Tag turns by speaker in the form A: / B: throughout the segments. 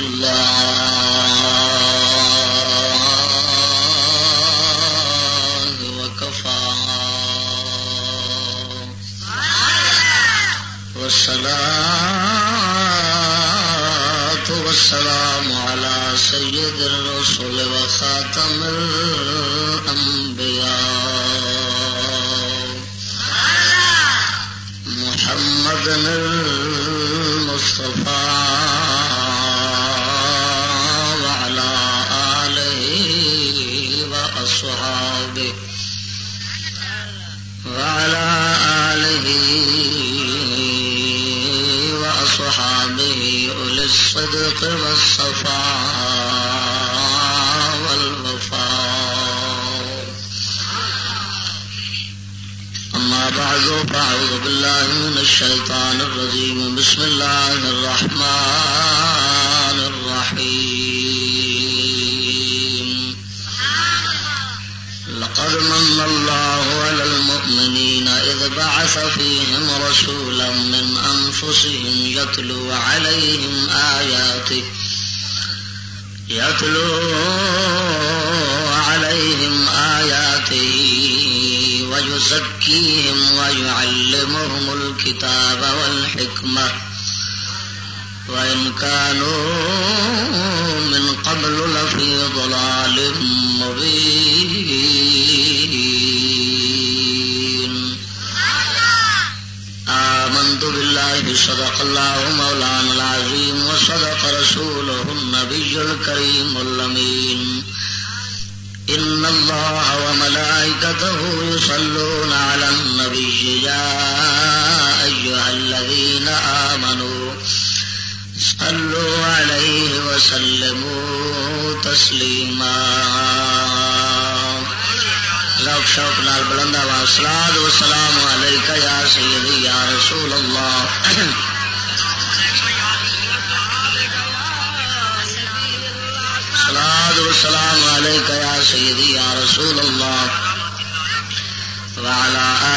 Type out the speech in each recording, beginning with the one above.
A: لله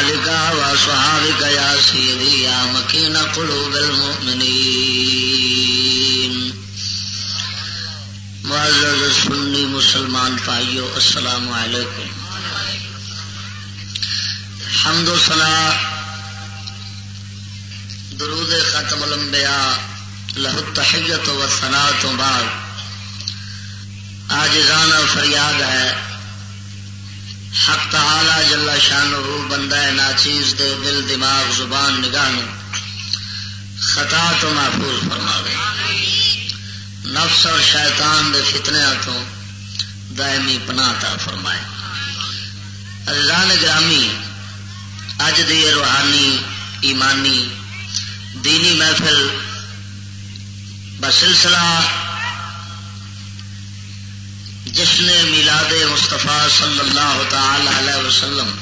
A: آلك وأصحابك يا سيدي يا مكين قلوب المؤمنين. معزز سنی مسلمان پائیو السلام علیکم۔ حمد و صلاح، درود ختم الانبیاء لہ التحیت و ثنا تو بعد۔ آجزانہ فریاد ہے حق تعالی جلا شان رو بندہ ہے ناچیز دے دل، دماغ، زبان، نگاہ خطا تو محفوظ فرما دے نفس اور شیطان دے فتنیا تو دائمی پناہ تا فرمائے۔ اللہ نے گرامی، اج دی روحانی، ایمانی، دینی محفل بسلسلہ جشن میلاد مصطفیٰ صلی اللہ تعالی علیہ وسلم،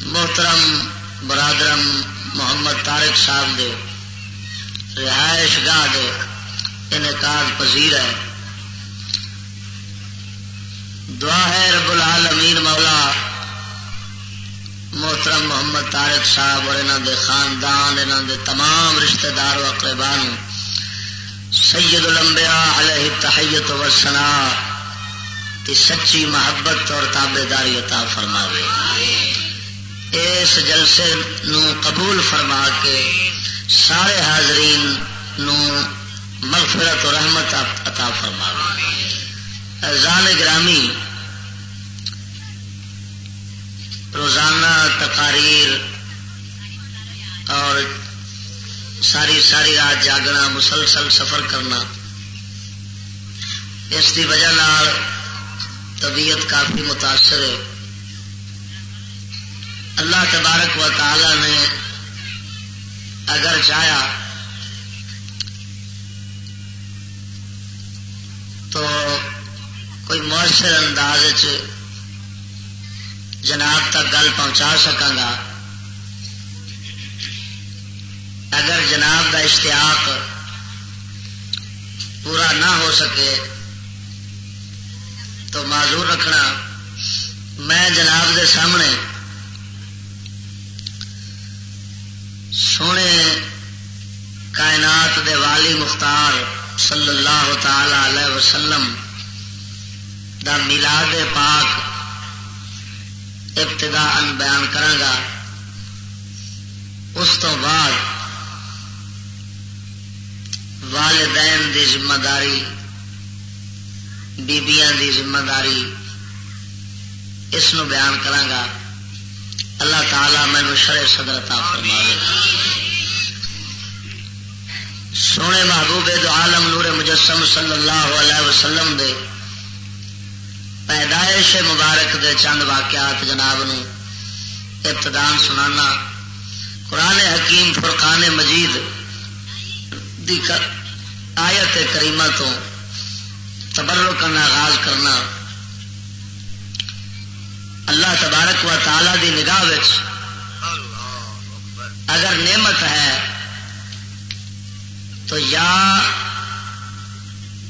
A: محترم برادرم محمد طارق صاحب دے، رہائش گاہ دے انعقاد پذیر ہے۔ دعا ہے رب العالمین مولا محترم محمد طارق صاحب اور انہوں دے خاندان انہوں دے تمام رشتہ دار و اقربان سید الانبیاء علیہ تحیت و سنا کی سچی محبت اور تابے داری عطا فرماوے۔ اس جلسے نو قبول فرما کے سارے حاضرین نو مغفرت و رحمت عطا فرماوے۔ ازان گرامی، روزانہ تقاریر اور ساری ساری رات جاگنا، مسلسل سفر کرنا۔ اس کی وجہ نال طبیعت کافی متاثر ہے۔ اللہ تبارک و تعالی نے اگر چاہا تو کوئی مؤثر انداز جناب تک گل پہنچا سکاں گا۔ اگر جناب کا اشتیاق پورا نہ ہو سکے تو معذور رکھنا، میں جناب دے سامنے سونے کائنات دے والی مختار صلی اللہ تعالی علیہ وسلم دا میلاد پاک ابتدا ان بیان کر اس تو بعد والدین دی ذمہ داری، بیبیاں دی ذمہ داری، اس نو بیان کرانگا اللہ تعالی مینو شرے صدرتا فرمائے سونے محبوب دو عالم نور مجسم صلی اللہ علیہ وسلم دے پیدائش مبارک دے چند واقعات جناب نو ابتدان سنانا۔ قرآن حکیم فرقان مجید دی آیت کریمہ تو تبرک کرنا آغاز کرنا۔ اللہ تبارک و تعالی دی نگاہ اگر نعمت ہے تو یا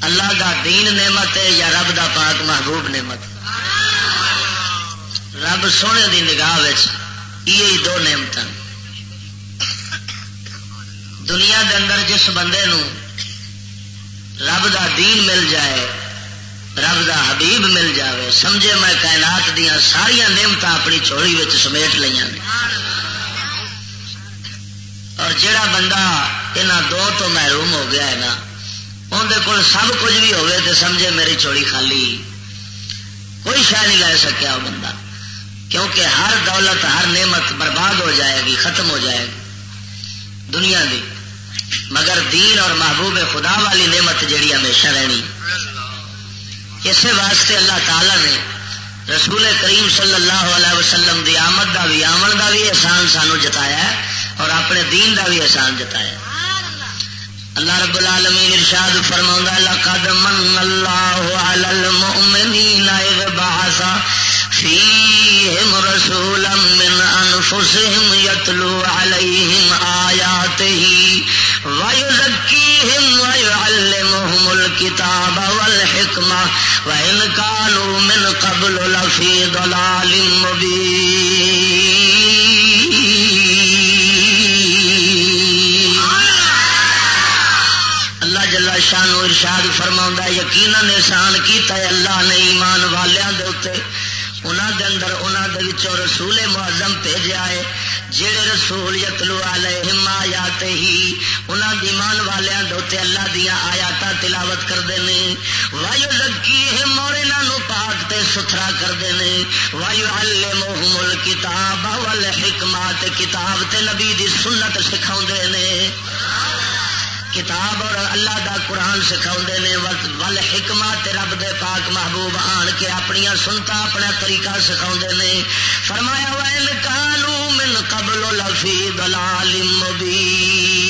A: اللہ دا دین نعمت ہے یا رب دا پاک محبوب نعمت۔ رب سونے دی نگاہ یہ دو نعمت دنیا دے اندر جس بندے نو رب دا دین مل جائے، رب دا حبیب مل جاوے۔ سمجھے میں کائنات دیا ساریا نعمت اپنی چوڑی سمیٹ لیا اور جڑا بندہ یہاں دو تو محروم ہو گیا ہے نا اندر کول سب کچھ بھی ہوگی تو سمجھے میری چوڑی خالی۔ کوئی شہ نہیں لے سکیا وہ بندہ، کیونکہ ہر دولت، ہر نعمت برباد ہو جائے گی، ختم ہو جائے گی۔ دنیا دی مگر دین اور محبوب خدا والی نعمت جیڑی ہمیشہ رہنی۔ اسی واسطے اللہ تعالی نے رسول کریم صلی اللہ علیہ وسلم دی آمد دا بھی، آمن دا بھی احسان سانو جتایا ہے اور اپنے دین دا بھی احسان جتایا ہے۔ اللہ رب العالمین ارشاد فرما لقد من اللہ علی المؤمنین اذ بعث فیہم رسولا من انفسهم یتلو علیہم آیاته ويزكيهم ويعلمهم الكتاب والحكمة وإن كانوا من قبل لفي ضلال مبين اللہ جل شانو ارشاد فرما یقینا احسان کیتا ہے اللہ نے ایمان والوں دے انہوں دے اندر انہوں دے رسول معظم بھیجا ہے جہے رسول یتلو علیہم آیات ہی انہاں دی ایمان والیاں دوتے اللہ دیا آیات تلاوت کرتے ہیں وایو زکی اور انہوں پاک تے ستھرا کرتے ہیں وایو علمہم الکتاب والحکمات، کتاب تے نبی دی سنت سکھاؤ نے۔ کتاب اور اللہ دا قرآن سکھا نے، ول حکمت رب دے پاک محبوب آن کے اپنی سنتا، اپنا طریقہ سکھا نے۔ فرمایا وین کالو من قبل لفی دلال سارے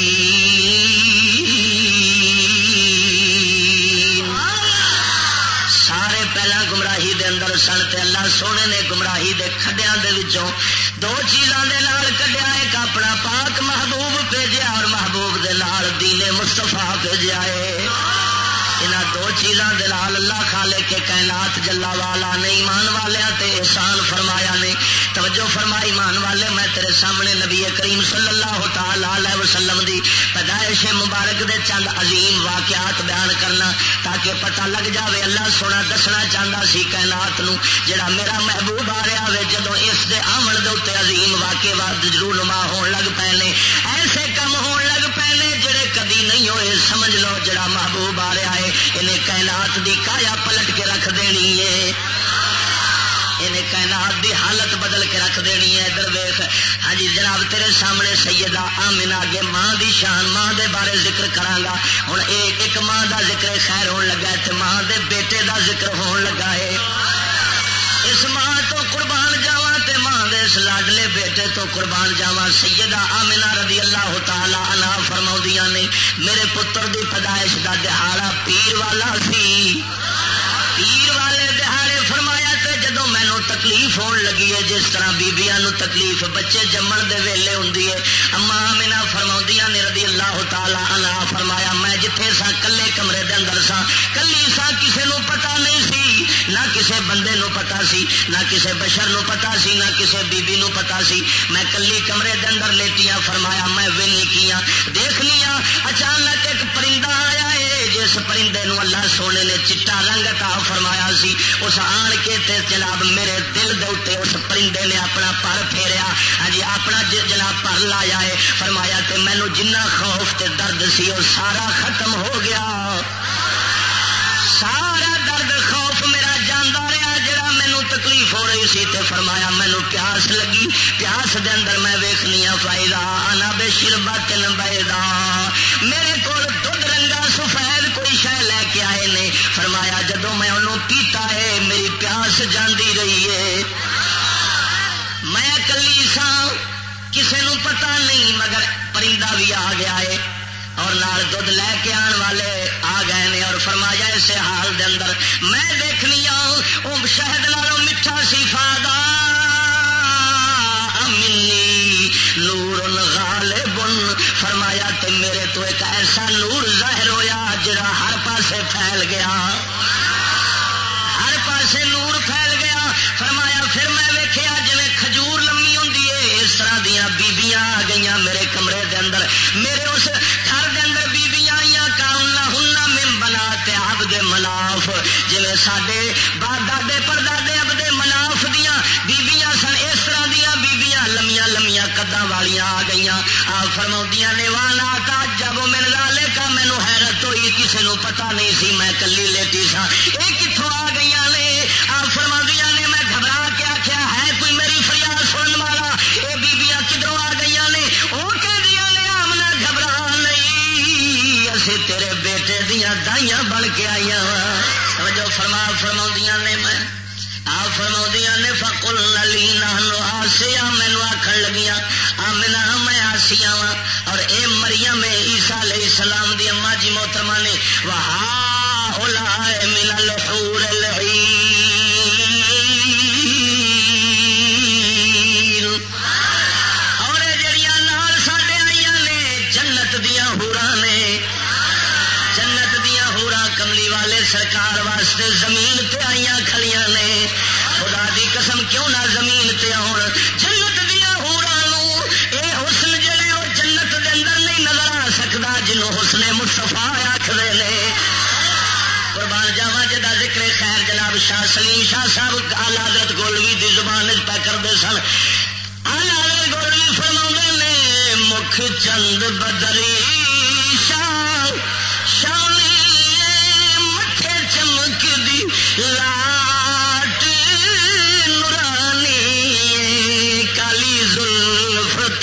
A: گمراہی دے کھڈیاں دے وچوں دو چیزاں دے نال کڈیا، ایک اپنا پاک محبوب بھیجیا اور محبوب دے نال دینے مستفا بھیجیا ہے یہاں دو چیزاں دلال اللہ خالے کے کائنات جلا والا نے، ایمان والے تے احسان فرمایا نے۔ توجہ فرمائی، ایمان والے، میں تیرے سامنے نبی کریم صلی اللہ تعالی علیہ وسلم دی پیدائش مبارک دے چند عظیم واقعات بیان کرنا تاکہ پتہ لگ جاوے، اللہ سونا دسنا چاہتا سی کائنات نو۔ جڑا میرا محبوب آ رہا ہے جدو اس دے آمن دے اتنے عظیم واقع واد رونما ہون لگ پے ایسے کم ہون لگ پے جڑے کدی نہیں ہوئے، سمجھ لو جڑا محبوب آ رہا ہے۔ انہیں کائنات دی کایا پلٹ کے رکھ دینی ہے۔ انہیں کائنات دی حالت بدل کے رکھ دینی ہے۔ درویخ ہاں جی جناب تیرے سامنے سیدہ آمنا اگے ماں دی شان، ماں دے بارے ذکر کرانگا ہوں ایک ایک ماں دا ذکر خیر ہون لگا ہے تے ماں دے بیٹے دا ذکر ہون لگا ہے۔ اس ماں تو قربان جاوا اس لاڈلے بیٹے تو قربان جاوا سیدہ آمنہ رضی اللہ تعالی عنہ فرماؤں نے، میرے پتر دی پیدائش دا دہاڑا پیر والا سی۔ پیر والے دہاڑے فرمایا تے جدو مینو تکلیف ہون لگی ہے، جس طرح بیبیاں نو تکلیف بچے جمن دے ویلے ہوں اما مینا فرما نے رضی اللہ تعالی عنہ فرمایا، میں جتھے سا کلے کمرے دے اندر سا کلی سا کسے نو پتا نہیں سی۔ نہ کسے بندے نو پتا سی، نہ کسے بشر نو پتا سی، نہ کسے بی نو پتا سی۔ میں کلی کمرے دے اندر لیٹیاں، فرمایا میں ویلی کیا دیکھ لیا اچانک ایک پرندہ آیا ہے جس پرندے نو اللہ سونے نے چٹا رنگ کا فرمایا سی۔ اس آن کے تے جناب میرے دل دے اس پرندے نے اپنا پر پھیریا۔ ہاں جی اپنا جناب پر لایا ہے فرمایا تے مینو جنہ خوف تے درد سی، وہ سارا ختم ہو گیا۔ سارا سی تے فرمایا مینو پیاس لگی. پیاس دے اندر میں ویخنی ہوں فائدہ آنا بے شربا تین بائدہ میرے کو دھد رنگا سفید کوئی شہ لے کے آئے نے۔ فرمایا جدو میں انہوں پیتا ہے، میری پیاس جاندی رہی ہے۔ میں کلی سا کسی نو پتا نہیں، مگر پرندہ بھی آ گیا ہے۔ اور نال دھد لے کے آن والے آ گئے نے اور فرمایا اسے حال دے اندر میں دیکھنی ہوں وہ شہد نالوں میٹھا سی فادا منی نور غالب فرمایا تے میرے تو ایک ایسا نور ظاہر ہویا جڑا ہر پاسے پھیل گیا۔ ہر پاسے نور پھیل گیا۔ فرمایا پھر میں ویکھیا جی کھجور لمی ہوں اس طرح دیا بیبیاں آ گئی میرے کمرے دے اندر۔ میرے اس سڈے باد دے پردادے اب دے مناف دیا بیبیاں سن اس طرح دیا بیبیاں لمیاں لمیاں کدا والیاں آ گئی آ فرما نے والا جب میرے لالے کا مینو حیرت ہوئی کسی نو پتا نہیں سی میں کلی لیٹی سا یہ کتوں آ گئی نے آ فرما نے میں گھبرا کے آخیا ہے کوئی میری فریاد سننے والا یہ بیبیاں کدھروں آ گئی نے وہ کہ نے آمنا گھبرا نہیں اسی تیرے بیٹے دیا دائیاں بن کے آئی توجہ فرما فرما نے میں آ فرما نے فکل نلی نہنو آسیا مینو آخر لگیا آمنا میں آسیا وا اور اے مریم عیسا علیہ السلام دی اما جی محترمہ نے وہاں من الحور سرکار واسطے زمین تے آئی کھڑیاں نے۔ خدا دی قسم کیوں نہ زمین تے آن جنت دیا ہورا اے حسن جڑے وہ جنت دے اندر نہیں نظر آ سکتا جنوں حسن مستفا آخر نے۔ قربان جاوا جا ذکر خیر جناب شاہ سلیم شاہ صاحب، آل حضرت گولوی دی زبان پہ کرتے سن۔ آل حضرت گولوی فرما نے، مکھ چند بدری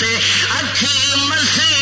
A: اکھی مسیطانی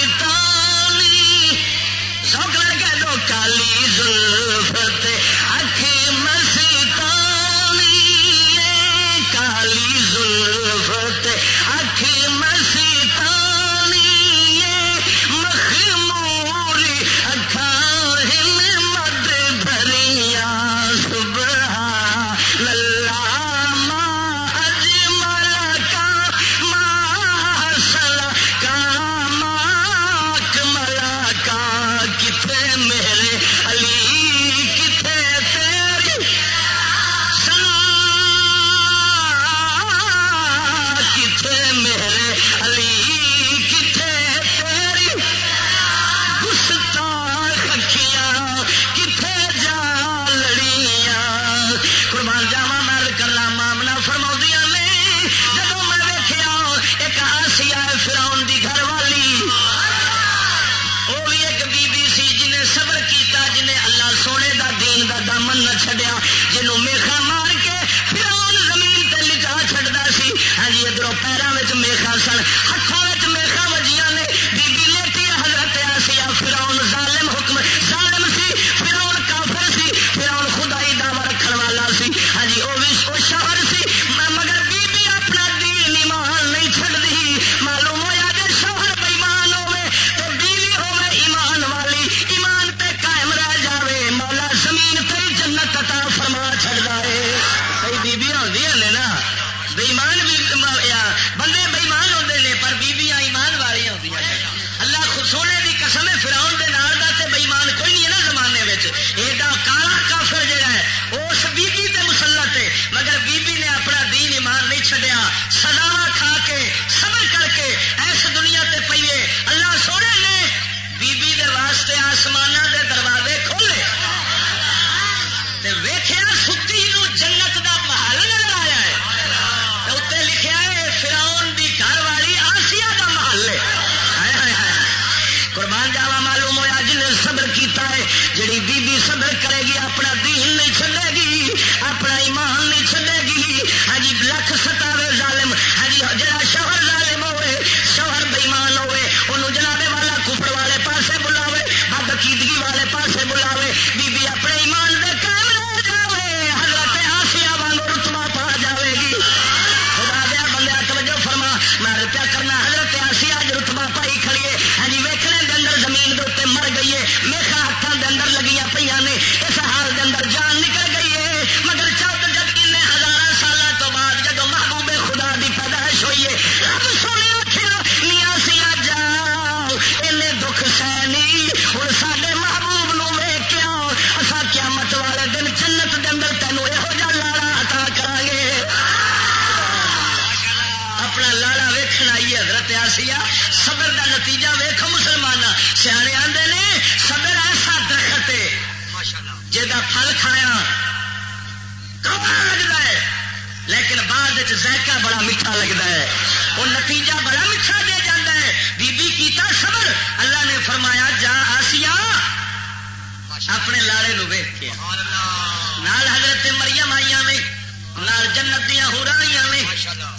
A: رکھے نال حضرت مریم آئی نال جنت دیا ہو آئی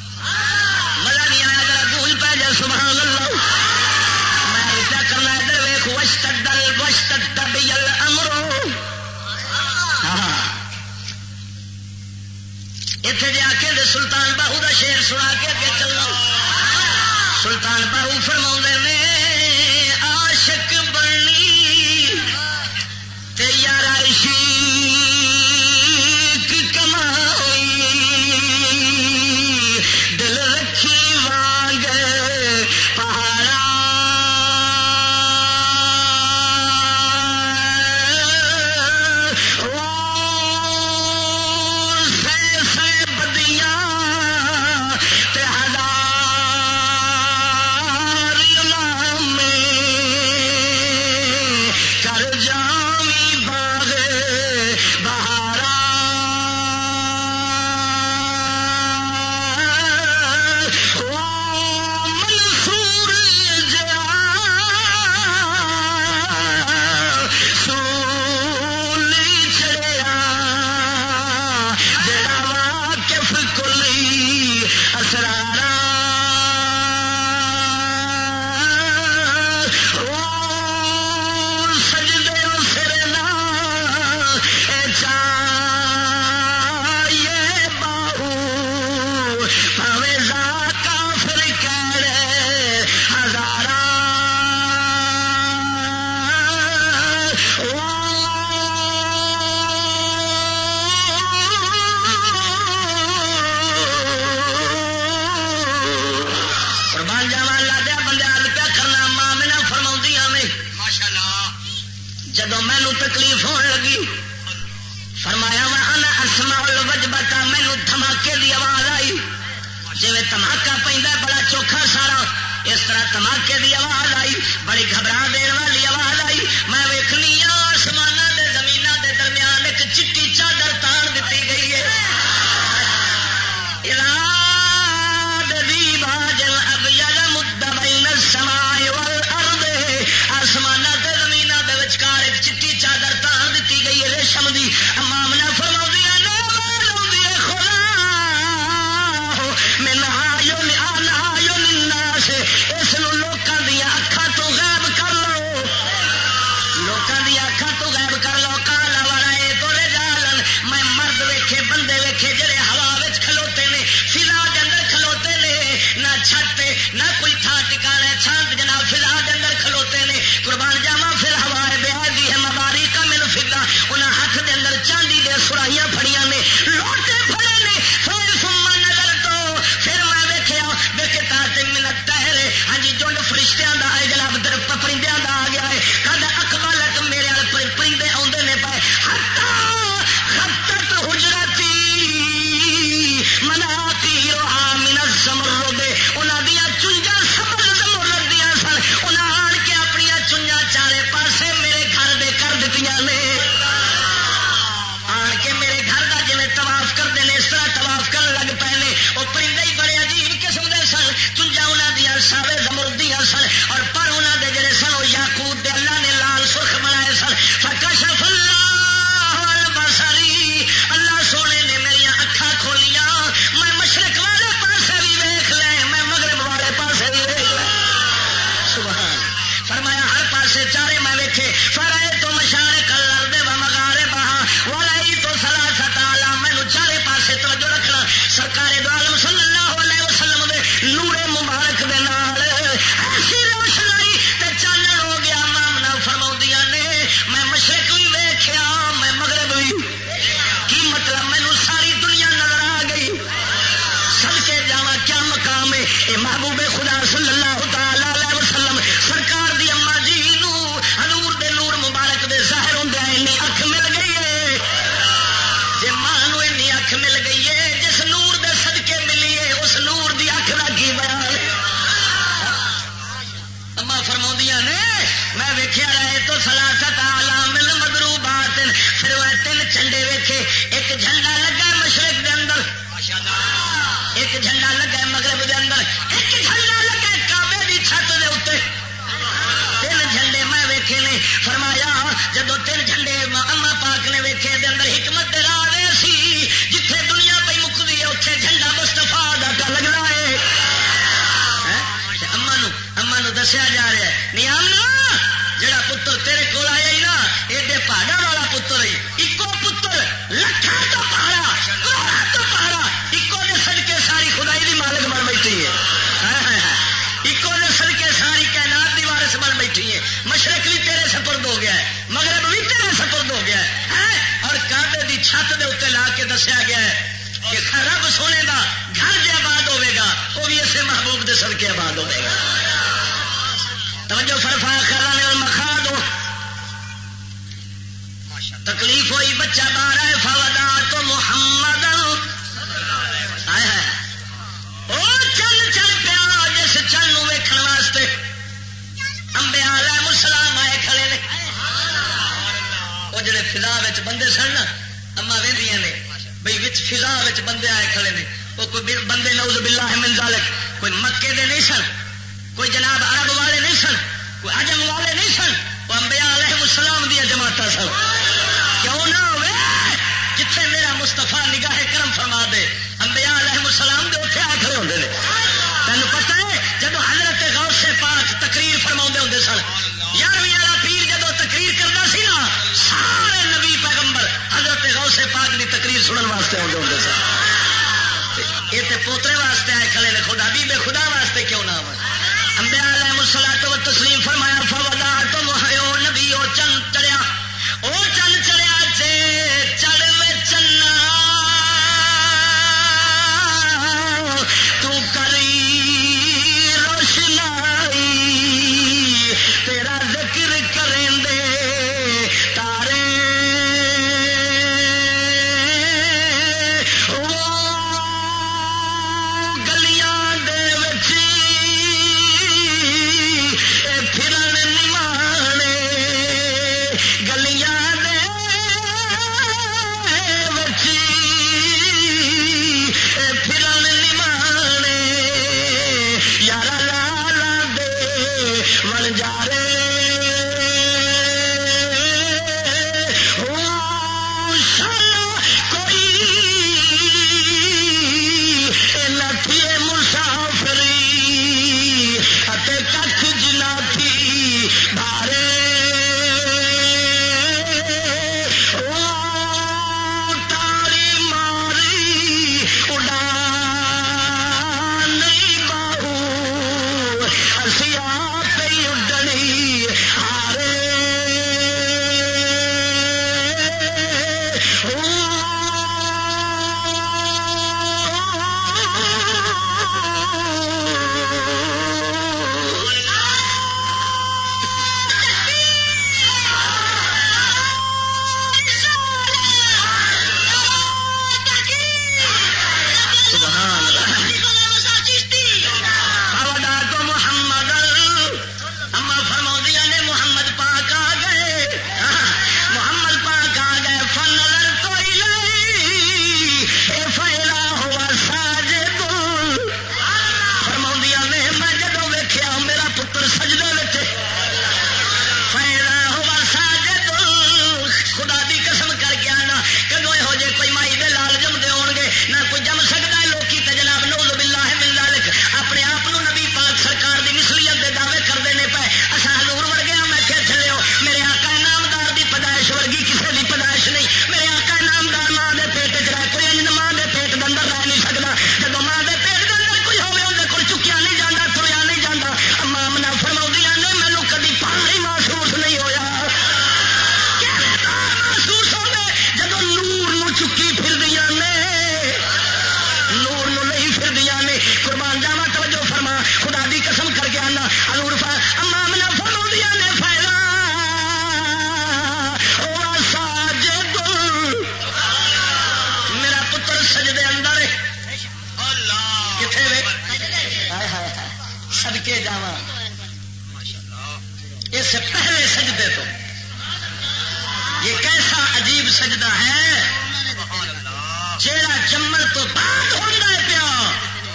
A: تو بعد ہوتا ہے پیا۔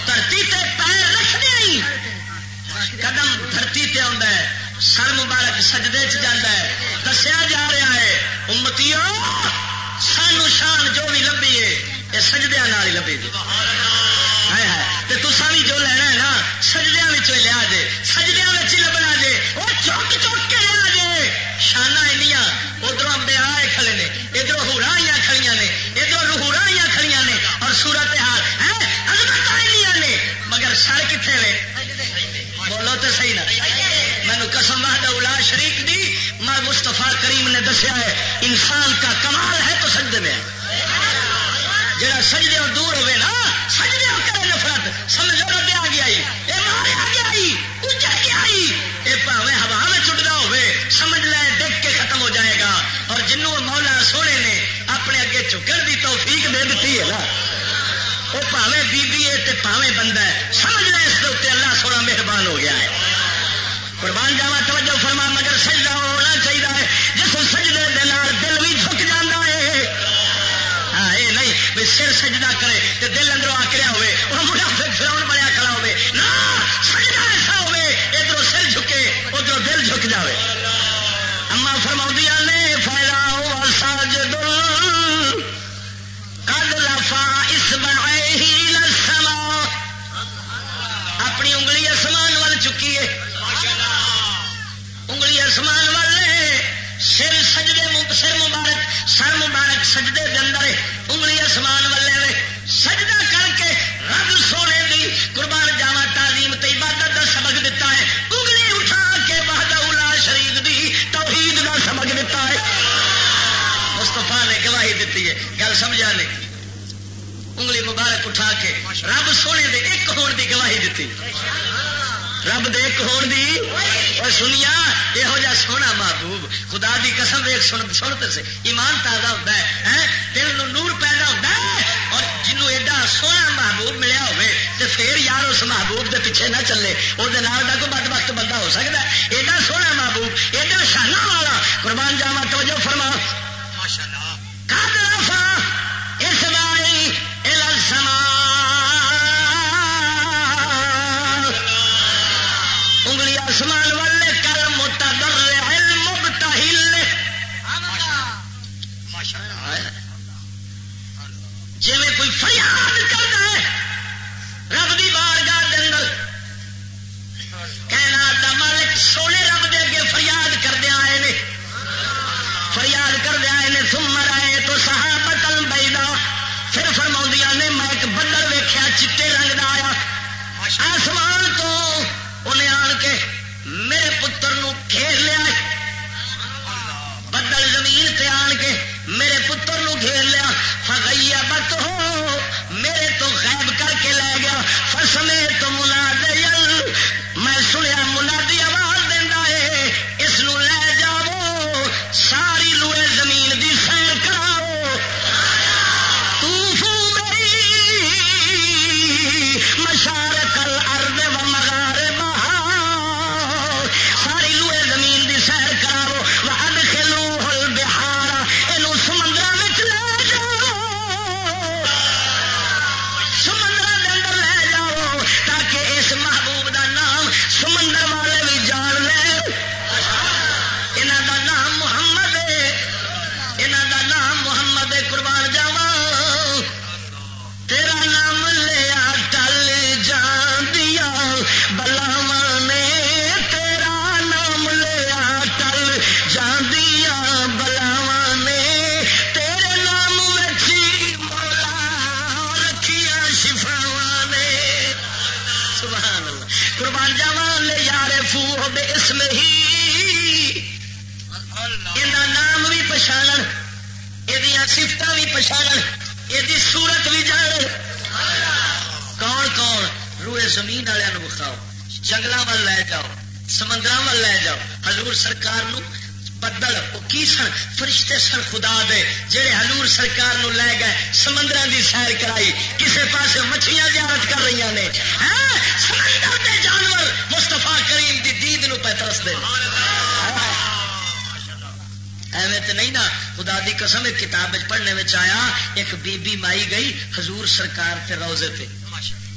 A: دھرتی تے پیر رکھ دیں قدم دھرتی تے آتا ہے۔ سر مبارک سجدے چاہتا ہے۔ دسیا جا رہا ہے امتی سانو شان جو بھی لبھی ہے، یہ سجدیا ہی لبھی گی تسا بھی جو لینا ہے نا سجدیا لیا جے۔ سجدیا لبنا جے۔ وہ چوک چوک مستفا کریم نے دسیا ہے، انسان کا کمال ہے تو سجدے میں جڑا سجدے اور دور ہوئے نا، سجدے اور کرے نفرت، سمجھو رب آ گیا جی۔ یہ مارے آ گیا گیا یہ پاوے ہوا میں چٹتا ہوئے، سمجھ لے، دیکھ کے ختم ہو جائے گا۔ اور جنوں مولا سونے نے اپنے اگے چکن کی توفیق دے دیتی ہے نا۔ وہ پاوے بی بی ہے پاوے بندہ ہے۔ سمجھ لے اس کے اللہ سونا مہربان ہو گیا ہے۔ قربان جاوا، توجہ فرما، مگر سجدہ ہونا چاہیے جس سجدے دل بھی جھک جانا ہے۔ ہاں یہ نہیں بھی سر سجدہ کرے تو دل اندروں آکڑیا ہوئے وہ مڑا پھر فراؤن بنیا کھڑا ہوئے۔ نہ، سجدہ ایسا ہوئے ادھر سر جھکے ادھر دل جھک جائے اما فرما نے، فائدہ ہوا ساج دل کد لفا اس بڑے لسما اپنی انگلی آسمان وال چکی ہے۔ انگلی آسمان والے سر سجدے سر مبارک سر مبارک سجدے دے اندر انگلی آسمان والے سجدہ کر کے رب سونے دی قربان جاوا تعلیم تے عبادت دا سبق دیتا ہے۔ انگلی اٹھا کے بہدا الا شریف دی توحید دا سبق دیتا ہے۔ مستفا نے گواہی دیتی ہے۔ گل سمجھا نہیں انگلی مبارک اٹھا کے رب سونے دے ایک ہون دی گواہی دیتی رب دے ایک ہون دی۔ اور سنیا، یہو جا سونا محبوب، خدا دی قسم دیکھ سن سنتے سے ایمان تازہ ہوتا ہے دل نو نور پیدا ہوتا ہے۔ اور جنوں ایڈا سونا محبوب ملیا ہوئے تو پھر یار اس محبوب دے پیچھے نہ چلے وہ کوئی بد وقت بندہ ہو سکتا ہے۔ ایڈا سونا محبوب، ایڈا شانہ والا، قربان جاوا توجہ فرما کوئی فریاد کرتا ہے رب دی بار گاہ اندر۔ کہنا دا مالک سونے رب دے اگے فریاد کردیا آئے نے۔ فریاد کردیا آئے نے سمر آئے تو صحابت بیدا پھر فرما نے، میں ایک بدل ویخیا چٹے رنگ دا آیا۔ آسمان تو انہیں آن کے میرے پتر نو گھیر لیا۔ بدل زمین تے آن کے میرے پتر نو گھیر لیا فغیا بت ہو، میرے تو غائب کر کے لے گیا فسمے تو ملا دے میں سنیا منادی آواز دینا ہے، اس نو لے جا زمین والوں بخاؤ جنگل وال لے جاؤ سمندر وال لے جاؤ۔ حضور سرکار نو بدل وہ کی سن؟ فرشتے سن خدا دے جہے حضور سرکار نو لے گئے سمندر دی سیر کرائی۔ کسے پاسے مچھلیاں زیارت کر رہی نے۔ ہاں؟ سمندر دے جانور مستفا کریم دی دید نو پہ ترس دے۔ ایویں تو نہیں نا، خدا دی قسم، ایک کتاب پڑھنے میں آیا، ایک بی بی مائی گئی، حضور سرکار تے روزے تے۔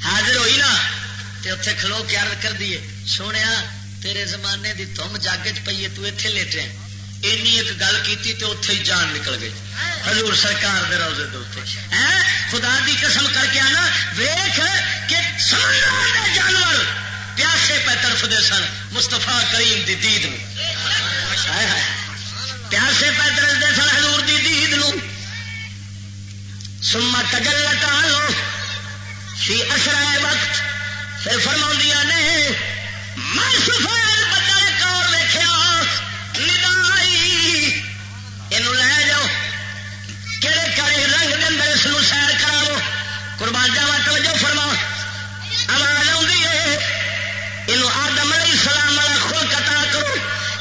A: حاضر ہوئی نا؟ تے اتنے کھلو کے عرض کر دیے سونے تیرے زمانے دی تم جاگ چ پیے تو اتنے لیٹے اینی ایک گل کی تے اتے ہی جان نکل گئی۔ حضور سرکار دے روزے دے خدا دی قسم کر کے آنا ویخ کہ دے جانور پیاسے پہ طرف دے سن مستفا کریم دی دید میں پیاسے پہ طرف دے سن، حضور دی دید نو۔ سما تجلتا لو سی اثر وقت۔ پھر فرما نے، میں سفید بدل ایک اور ویخیا ندائی یہ لے جاؤ کہڑے کہڑے رنگ کے اندر اس سیر کراو قربان جاوا توجہ فرما۔ آواز آئی ہے یہ آدم علیہ السلام والا خل کتا کرو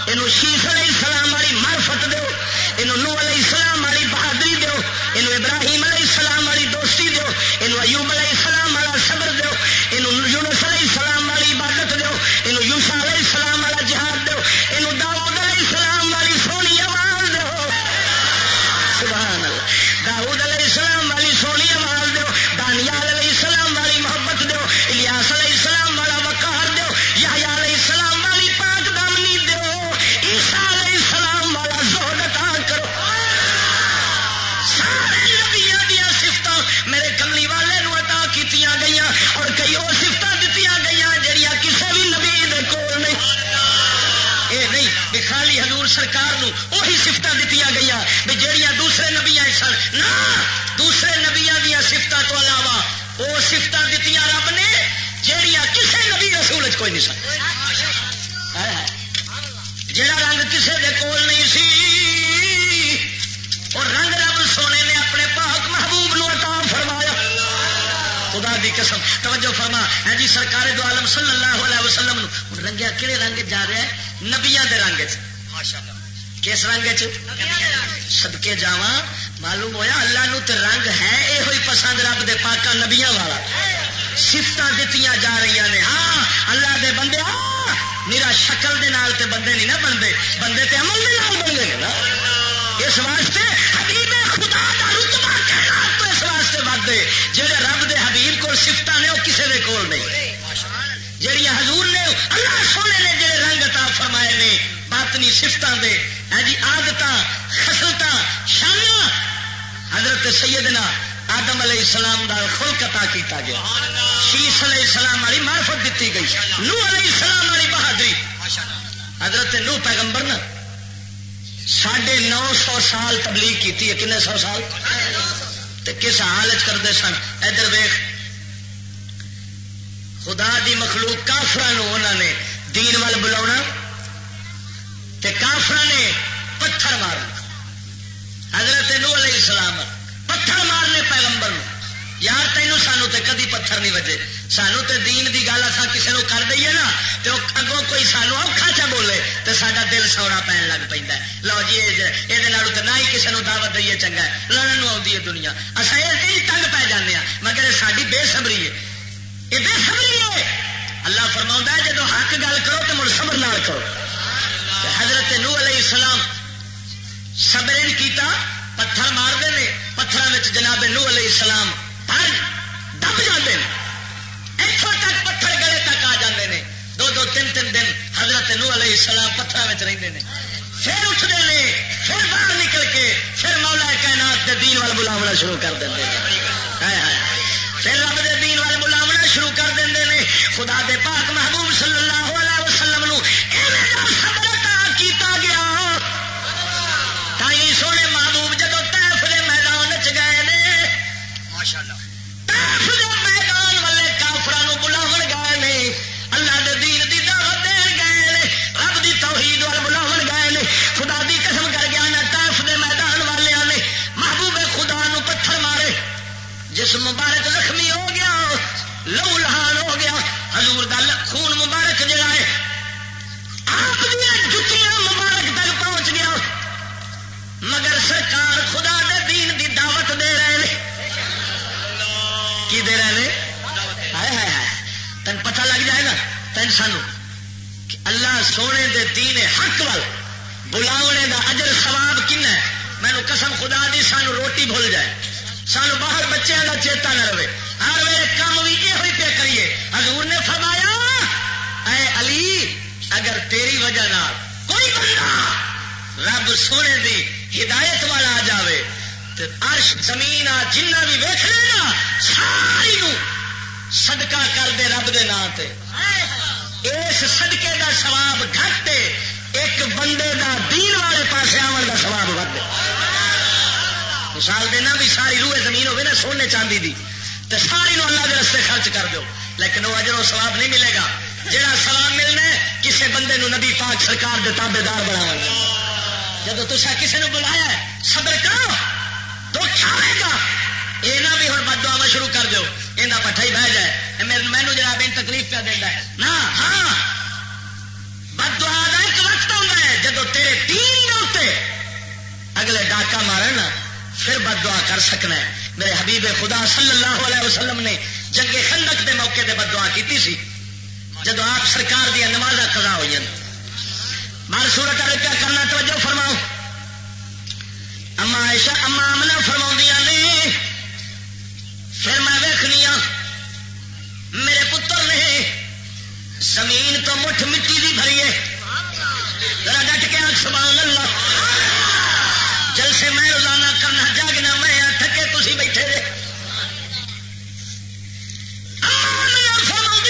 A: یہ شیش علیہ السلام والی مرفت دو یہ نو علیہ السلام والی بہادری دو یہ ابراہیم علیہ السلام والی دوستی دو یہ ایوب علیہ السلام وہ سفت دیتی رب نے جہیا کسی نبی رسول کوئی نہیں سن۔ جہاں رنگ کسی دے کول نہیں سی اور رنگ رب سونے نے اپنے پاک محبوب نو عطا فرمایا۔ خدا دی قسم، توجہ فرما۔ ہے جی سرکار دو عالم صلی اللہ علیہ وسلم نو۔ رنگیا کہڑے رنگ جا رہا ہے نبیا دے رنگ کس رنگ سدکے جا معلوم ہویا اللہ نو تے رنگ ہے یہ پسند رب دے پاکا نبیا والا۔ سفت دیتی جا رہی نے۔ ہاں اللہ دے بندے میرا شکل دے نال تے بندے نہیں نا بنتے بندے تے عمل دے نال بنتے ہیں نا۔ اس واسطے حبیب خدا دا رتبہ کہنا تو اس واسطے بڑھتے جہے رب دے حبیب کو سفت نے، وہ کسی دے کول نہیں۔ جہیا حضور نے اللہ سونے نے جڑے رنگ عطا فرمائے نے باطنی سفتوں دے ہاں جی آدت خسلت شانا حضرت سیدنا آدم علیہ السلام دا خلق عطا کیتا گیا۔ شیش علیہ السلام والی معرفت دیتی گئی۔ نو علیہ السلام والی بہادری۔ حضرت نو پیغمبر نا۔ ساڑھے نو سو سال تبلیغ کی کنے سو سال؟ تے کس حالت کرتے سن؟ ادھر ویخ خدا دی مخلوق کافران انہوں نے دین وال بلا کافر نے پتھر مارنا۔ حضرت نو علیہ السلام پتھر مارنے پیغمبر یار تینوں سانو تے کدی پتھر نہیں بجے سانو تے دین دی گل اصا کسی نے کر دئیے نا تو اگوں کوئی سانو اوکھا چا بولے تو سارا دل سوڑا پین لگ پہ لو جی یہ نہ ہی کسی نے دعوت دئیے چنگا ہے۔ لڑن آتی ہے دنیا۔ اصا یہ تنگ پی جانے ہاں مگر ساری بے سبری ہے۔ یہ بے سبری اللہ فرما ہے جب حق گل کرو تو مڑ صبر نال کرو۔ حضرت نو علیہ السلام صبر کیتا، پتھر مارتے ہیں پتھر جناب نو علیہ السلام ہر دب جاتے ہیں اتوں تک پتھر گلے تک آ جاتے ہیں دو دو تین تین دن حضرت نو علیہ السلام پتھر رہتے ہیں پھر اٹھتے ہیں پھر باہر نکل کے، پھر مولا کائنات کے دین وال بلاونا شروع کر دیں پھر رب دے دین وال بلاونا شروع کر دیں خدا دے پاک محبوب صلی اللہ علیہ وسلم نو صبر کیتا گیا۔ تھی سونے محبوب دے میدان چ گئے نے دے میدان والے گئے نے۔ اللہ دے دین دی دعوت دین گئے رب دی توحید وال گئے نے۔ خدا دی قسم کر گیا نہ تیف دے میدان والے نے محبوب خدا نو پتھر مارے جس مبارک زخمی ہو گیا لو لہان ہو گیا حضور دا خون مبارک جڑا ہے، آپ جتیاں مبارک تک پہنچ گیا، مگر سرکار خدا دے دین دی دعوت دے رہے ہیں کی دے رہے ہیں تین پتہ لگ جائے گا تین سانو اللہ سونے دے دین حق وال بلاونے دا اجر سواب کن ہے۔ مینو قسم خدا دی، سانو روٹی بھول جائے۔ سانو باہر بچوں کا چیتا نہ رہے۔ ہر ویل کام بھی یہ ہوئی پہ کریے۔ حضور نے فرمایا، اے علی، اگر تیری وجہ نہ کوئی بندہ رب سونے دی ہدایت والا آ جائے تو ارش زمین آ، جنہ بھی ویخ لینا ساری نو صدقہ کر دے رب دے نا تے۔ اس صدقے دا سواب گھٹ ایک بندے دا دین والے پاسے آن کا سواب ود مثال دینا بھی ساری روح زمین ہوگی نا، سونے چاندی دی۔ تو ساری نو اللہ کے رستے خرچ کر دو لیکن وہ اجر و سواب نہیں ملے گا۔ جہاں سواب ملنا ہے کسی بندے نو نبی پاک سرکار دے تابے دار بنا جب تصا کسی نے بلایا صبر کرو، دکھ آئے گا۔ یہ نہ بھی ہوں بد شروع کر دو یہ پٹھا ہی بہ جائے۔ مینو جناب ان تکلیف پہ دینا ہے۔ نہ ہاں۔ بد کا ایک وقت ہوتا ہے جب تیرے تین ہوتے اگلے ڈاکا مارن پھر بد دعا کر سکنا ہے۔ میرے حبیب خدا صلی اللہ علیہ وسلم نے جنگے خندق دے موقع دے بد دعا کی سی۔ جب آپ سرکار دیا نماز کدا ہوئی مار سورت والے کیا کرنا، توجہ فرماؤ۔ اما ایشا اما امنا فرما نے، پھر میں ویخنی ہوں میرے پتر نے زمین تو مٹھ مٹی دی بھری ہے۔ ذرا ڈٹ کے آگ سبحان اللہ۔ جلسے میں روزانہ کرنا جاگنا، میں تھکے تھی بیٹھے رہے۔ نے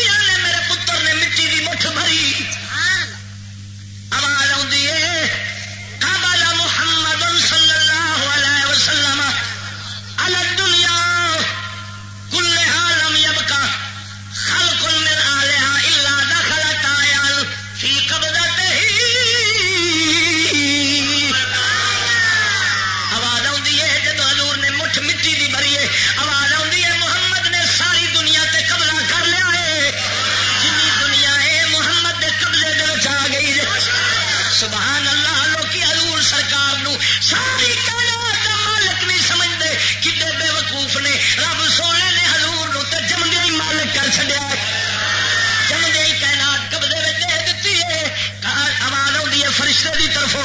A: ہاں، میرے پتر مٹی کی مٹھ بھری۔ آواز آئی کابالا محمد دنیا کل عالم یبکا، خلق من آلہا اللہ دخلت آیا فی قبضت کر چڈیا جمدے کائنات قبضے میں دے دیتی ہے۔ آواز آئی ہے فرشتے کی طرفوں۔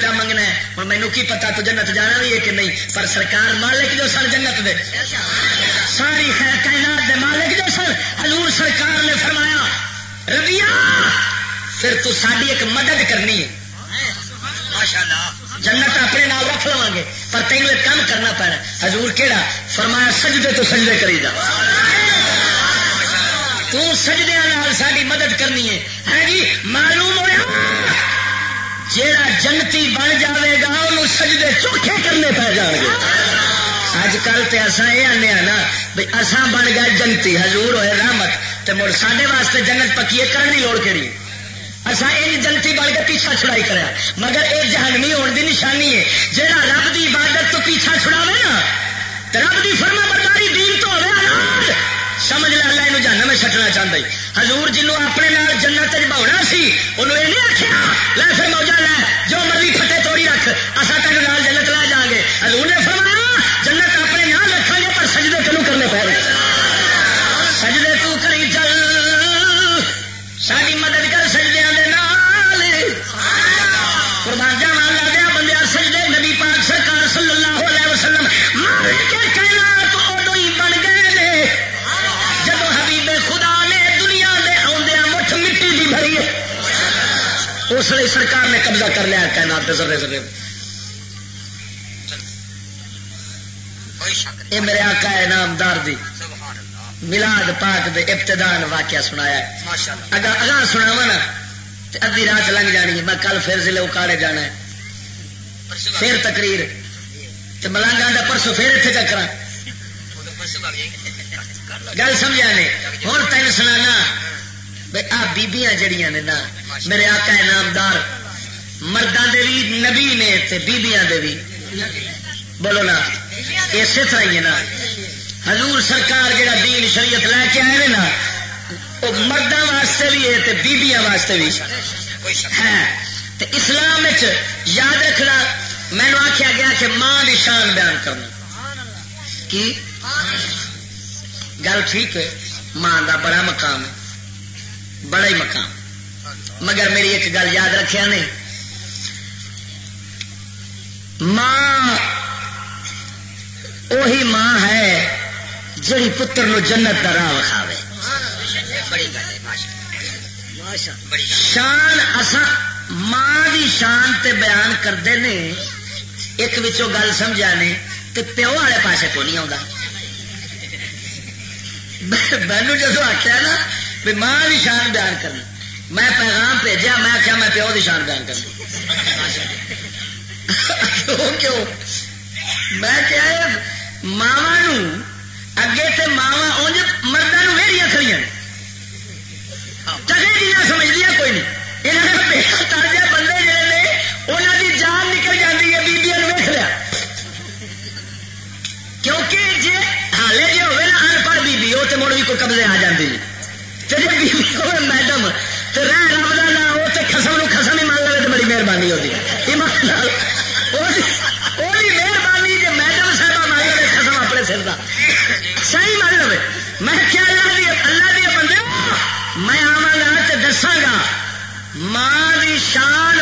A: پیا منگنا ہے۔ اور مینو کی پتا تو جنت جانا بھی ہے کہ نہیں؟ پر سرکار مالک جو سر جنت دے۔ ساری خیر کائنات دے مالک جو سر حضور سرکار نے فرمایا ربیا پھر تو ساری ایک مدد کرنی ہے۔ جنت اپنے نام رکھ لوا گے۔ پر تینوں ایک کام کرنا پڑنا حضور کیڑا؟ فرمایا، سجدے تو سجدے کری جا۔ تو سجدے ساری مدد کرنی ہے۔ ہاں جی معلوم ہو رہا جیڑا جنتی بن جاوے گا، انہوں سجدے چوکھے کرنے پہ جان گے۔ اج کل تو اصا یہ آنے نا بھائی اساں بن گیا جنتی، حضور ہوئے رحمت تو مڑ سڈے واسطے جنت پکیے کرن دی لوڑ کیڑی اصا یہ جنتی بن کے پیچھا چھڑائی کرا مگر یہ جہنمی ہونے کی نشانی ہے۔ جہاں رب کی عبادت تو پیچھا چھڑا نا رب کی فرما برداری دین تو ہوئے سمجھ لے اللہ یہ جہنم میں سٹنا چاہتا حضور جنوں اپنے نال جنت بہنا سی، انہوں یہ نہیں آخیا لے پھر موجہ لے، جو مرضی فتح توڑی رکھ اصا تین نال جنت لے جا گے حضور نے فرمایا، جنت اپنے نال رکھا گے پر سجدے تینوں کرنے پڑے سجدے تو کری چل ساری مدد کر۔ اس لیے سرکار نے قبضہ کر لیا کہنا ذرے ذرے۔ یہ میرے آقا ہے نامدار جی۔ دی ملاد پاک دے ابتدان واقعہ سنایا اگر اگاں سناوا نا ادی رات لنگ جانی ہے، میں کل پھر ضلع اکاڑے جانا ہے۔ پھر تقریر۔ ملانگا پرسوں پھر اتنے چکر گل سمجھا نے؟ ہوں تین آ بیبیاں جڑیاں نے نا، میرے آقا نامدار مردوں دے بھی نبی نے بیبیاں دے بھی بولو نا، اسی طرح ہی ہے نا۔ حضور سرکار جڑا دین شریعت لے کے آئے نا وہ مردوں واسطے بھی ہے بیبیاں واسطے بھی ہے ہاں، اسلام یاد رکھنا مینو آخیا گیا کہ ماں کی شان بیان کرنا۔ کی؟ گل ٹھیک ہے، ماں کا بڑا مقام ہے۔ بڑا ہی مقام۔ مگر میری ایک گل یاد رکھیا نہیں ماں وہی ماں ہے جڑی پتر نو جنت کا راہ وکھاوے۔ شان اسا ماں دی شان تے بیان کرتے ہیں ایک بچوں گل سمجھا نے تے پیو والے پاسے کو نہیں آتا مینو جدو آخیا نا بھی ماں کی شان بیان کرنا میں پیغام بھیجا، میں آخیا میں پیو کی شان بیان کرنا کیوں؟ میں کیا ماوا اگے تے ماوا انج مردوں میری کھڑی چکے جی سمجھ لیا کوئی نہیں۔ یہاں تازہ بندے جڑے نے انہوں کی جان نکل جاتی ہے بیبیا ویخ لیا کیونکہ جی حالے جی ہوئے نا، انپڑھ بیبی وہ تو مڑ بھی کوئی قبضے آ جاتی جی بیبی ہوئے میڈم تو رہ رب کا نہ وہ تو خسم نو خسم ہی مان لے تو بڑی مہربانی ہوتی مہربانی جی میڈم صاحب مان لے خسم اپنے سر کا صحیح مطلب مان لو میں کیا اللہ دی اللہ دی بندے میں آوا گا تو دساگا ماں دی شان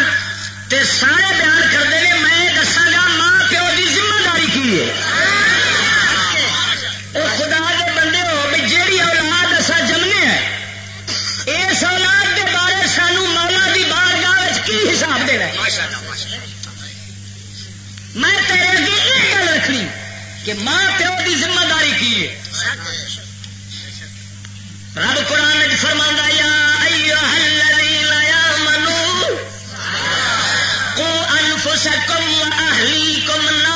A: تے سارے بیان کرتے ہیں میں دساگا ماں پیو دی ذمہ داری کی ہے۔ خدا حساب دینا میں تیرے اگے یہ گل رکھنی، کہ ماں پیو کی ذمہ داری کی ہے؟ رب قرآن فرما یا منو کو انفسکم و اہلیکم نارا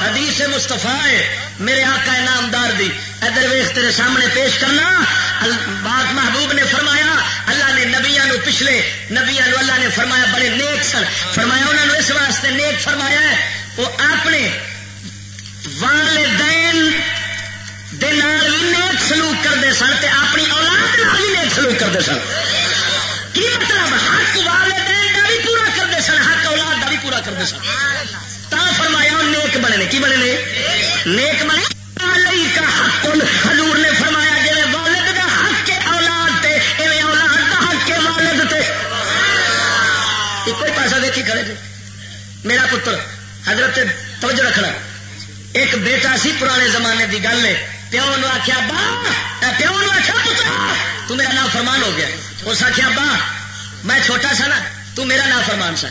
A: حدیث مستفا ہے۔ میرے آقا نامدار دی۔ ادھر ویخ تیرے سامنے پیش کرنا۔ بات محبوب نے فرمایا اللہ نے نبیا نو پچھلے نبیا نو اللہ نے فرمایا بڑے نیک سن۔ فرمایا انہوں نے اس واسطے نیک فرمایا ہے۔ وہ اپنے والدین دے نال بھی نیک سلوک کرتے سن تے اپنی اولاد نال بھی نیک سلوک کرتے سن۔ کی مطلب؟ حق والدین کا بھی پورا کرتے سن حق اولاد کا بھی پورا کرتے سن۔ تا فرمایا نیک بنے نے کی بنے نے نیک بنے کا حق حضور نے فرمایا جی والد کا حق کے اولاد تے اولاد کا حق کے والد تے۔ ایک پیسہ دیکھی کھڑے جی۔ میرا پتر، حضرت توجہ رکھنا۔ ایک بیٹا سی پرانے زمانے دی گل ہے۔ پیو نو آخیا با پیو نو آخیا پترا تو میرا نام فرمان ہو گیا۔ اس آخیا با، میں چھوٹا سا نا، تو میرا نام فرمان سا۔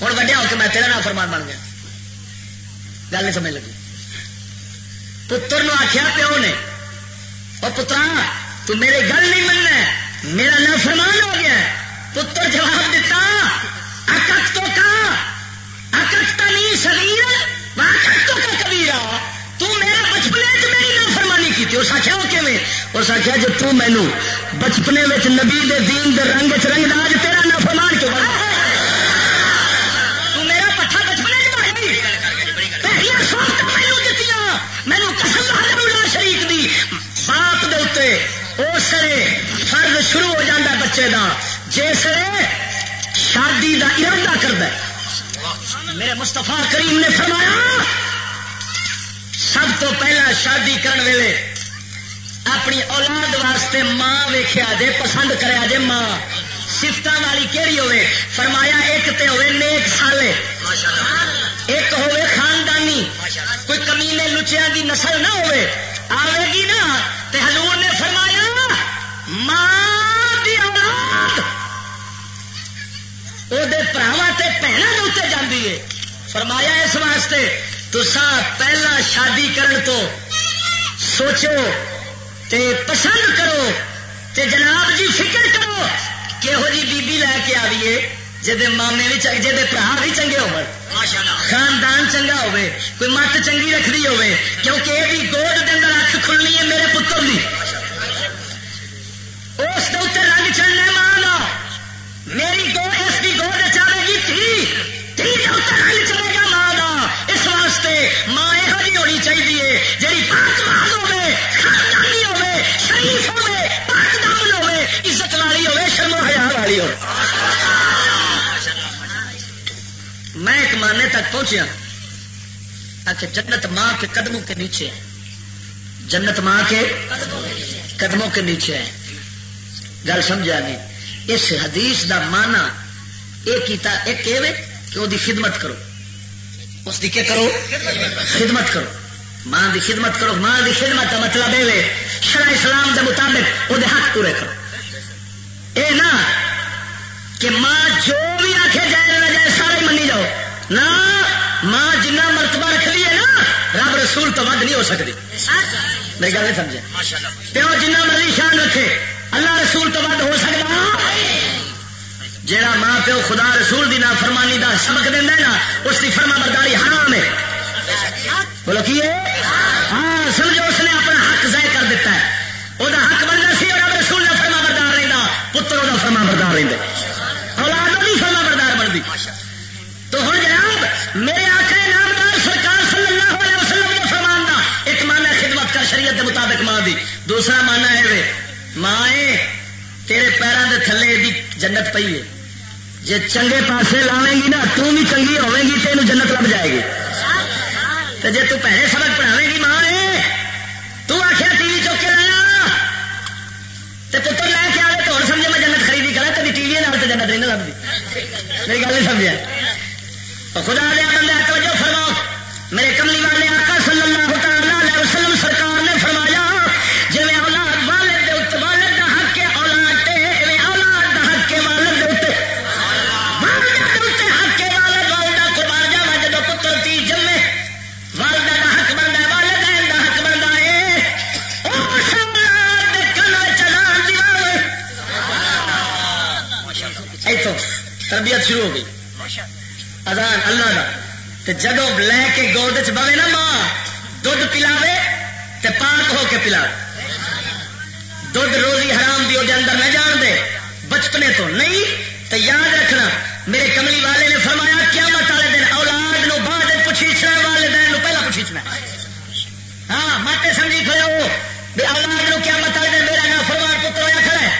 A: ہوں وڈیا ہو کے میں تیرا نام فرمان بن گیا۔ گل نہیں سمجھ لگی۔ پتر نو آخیا پیو نے اور پترا، تو میرے گل نہیں مننا میرا نام فرمان ہو گیا پتر جواب دیتا اکت تو کا اکت نہیں شریر تو کا کبیرا تو میرا بچپنے میری نہ فرمانی کی اس آخیا وہ کیون اس آخیا جو تو مینو بچپنے میں نبی دے دین دے رنگ چ رنگ داج تیرا نہ فرمان کیوں بنا باپ دے فرض شروع ہو جاتا بچے دا۔ جس شادی دا ارادہ کرتا میرے مستفا کریم نے فرمایا، سب تو پہلا شادی کرن ویلے اپنی اولاد واسطے ماں ویخیا جے پسند کریا جے ماں۔ سفت والی کہڑی ہوے؟ فرمایا، ایک تے ہوے نیک سالے۔ ایک ہوے خاندانی۔ کوئی کمینے لچیا دی نسل نہ ہوے۔ آئے گی نا، تے حضور نے فرمایا، ماں دی اولاد وہ براوا بھنوں کے اتنے جاتی ہے۔ فرمایا اس واسطے تسا پہلا شادی کرن تو سوچو تے پسند کرو تے جناب جی فکر کرو کہہو جی بی بی لے کے آئیے جہد مامے بھی چنگے جہد برا بھی چنگے ہو خاندان چنگا ہوے کوئی مت چنگی رکھنی ہوے کیونکہ یہ بھی گود اندر اکھ کھلنی ہے میرے پتر کی اس کے اتنے رنگ چڑھنا ماں میری گو اس کی گود چاہے گی تھی تھی رنگ چلے تک پہنچیا اچھا جنت ماں کے قدموں کے نیچے ہے۔ جنت ماں کے قدموں کے نیچے ہے۔ گل سمجھا نہیں۔ اس حدیث دا مانا یہ کیتا ایک کہ وہ خدمت کرو۔ اس دی کیا کرو؟ خدمت کرو۔ ماں دی خدمت کرو۔ ماں دی خدمت کا مطلب یہ شرع اسلام دے مطابق وہ حق پورے کرو۔ اے نا کہ ماں جو بھی آخے جائے نہ جائے سارے منی جاؤ۔ نہ ماں جنہ مرتبہ رکھ لیے نا، رب رسول تو ود نہیں ہو سکتی۔ میری گل نہیں سمجھے؟ پیو جنہ مرضی شان رکھے، اللہ رسول تو ود ہو سکتا۔ جہاں ماں پیو خدا رسول دی فرمانی دا سبق دینا نا، اس کی فرما برداری حرام ہے۔ بولو کی ہاں سمجھو اس نے اپنا حق ضائع کر دیتا ہے۔ وہ حق بننا سی اور رسول نے فرما بردار رہتا پتر وہ فرما بردار رہتا اولاد بھی فرما بردار بنتی تو ہوں جناب، میرے آخر نامدار سرکار صلی اللہ علیہ وسلم نے فرمان دا ایک مانا خدمت کر شریعت کے مطابق ماں دی۔ دوسرا مانا ہے ماں تیرے پیروں کے تھلے دی جنت پی ہے جی چنگے پاسے لاویں گی نا، تو بھی چنگی ہوے گی تین جنت لب جائے گی۔ جی تو پہلے سبق پڑھاوے گی ماں نے تو آخیا ٹی وی چوک کے لایا۔ تو پتر لے کے آئے تو ہوں سمجھے میں جنت خریدی کرا کبھی ٹی وی تو جنت نہیں لگتی میری گل نہیں سمجھا خدا دیا بندہ توجہ فرماؤ۔ میرے کملی والے آقا صلی اللہ تعالی علیہ وسلم سرکار نے فرمایا جی اولاد والد دے والد کا حق ہے اولاد تے اولاد کا حق ہے والد اتنے والدہ اتنے حق ہے والد والدہ قربان جاوا جب پتر تی جمے۔ والدہ کا حق بنتا ہے والدین کا حق بنتا ہے۔ اس اولاد دے کن چلان دیوار اتوں تربیت شروع ہو گئی۔ اذان اللہ دا۔ تے جدو لے کے گود چ بوے نا ماں دھد پلاوے تے پاک ہو کے پلاوے۔ دھد روزی حرام دی اندر نہ جان دے۔ بچپنے تو نہیں تو یاد رکھنا، میرے کملی والے نے فرمایا کیا مت والے دن اولاد نو بعد پوچھنا والدین نو پہلا پوچھنا ہاں ماتے سمجھی کھڑے ہو بھی اولاد نو کیا مت والے دن میرا نام فرمان پتر ہوا کھڑا ہے۔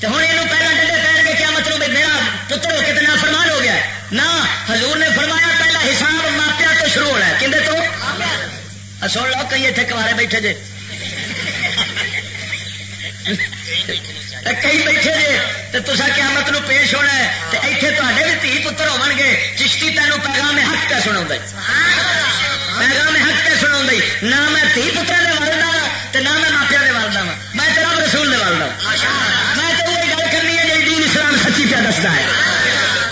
A: تو ہوں یہ پہلے ڈنڈے پہن کے کیا مطلب میرا پتر ہو کے نہ فرمان ہو گیا نہ حضور نے فرمایا پہلا حساب ماپیا تو شروع ہونا ہے۔ کہ تو؟ سن لو، کئی اتنے کمارے بیٹھے جے۔ کئی بیٹھے جے تو تصا قیامت نو پیش ہونا ہے۔ تو اتنے تے بھی تھی پتر ہو گے چشتی تینوں پیغام حق پہ سنا پیغام حق پہ سنا نہ میں تھی پتر کے والدہ وا نہ میں ماپیا نے والدہ وا میں تیرا رسول کے والدہ میں تو یہ گل کرنی ہے جی دین اسلام سچی پہ دستا ہے۔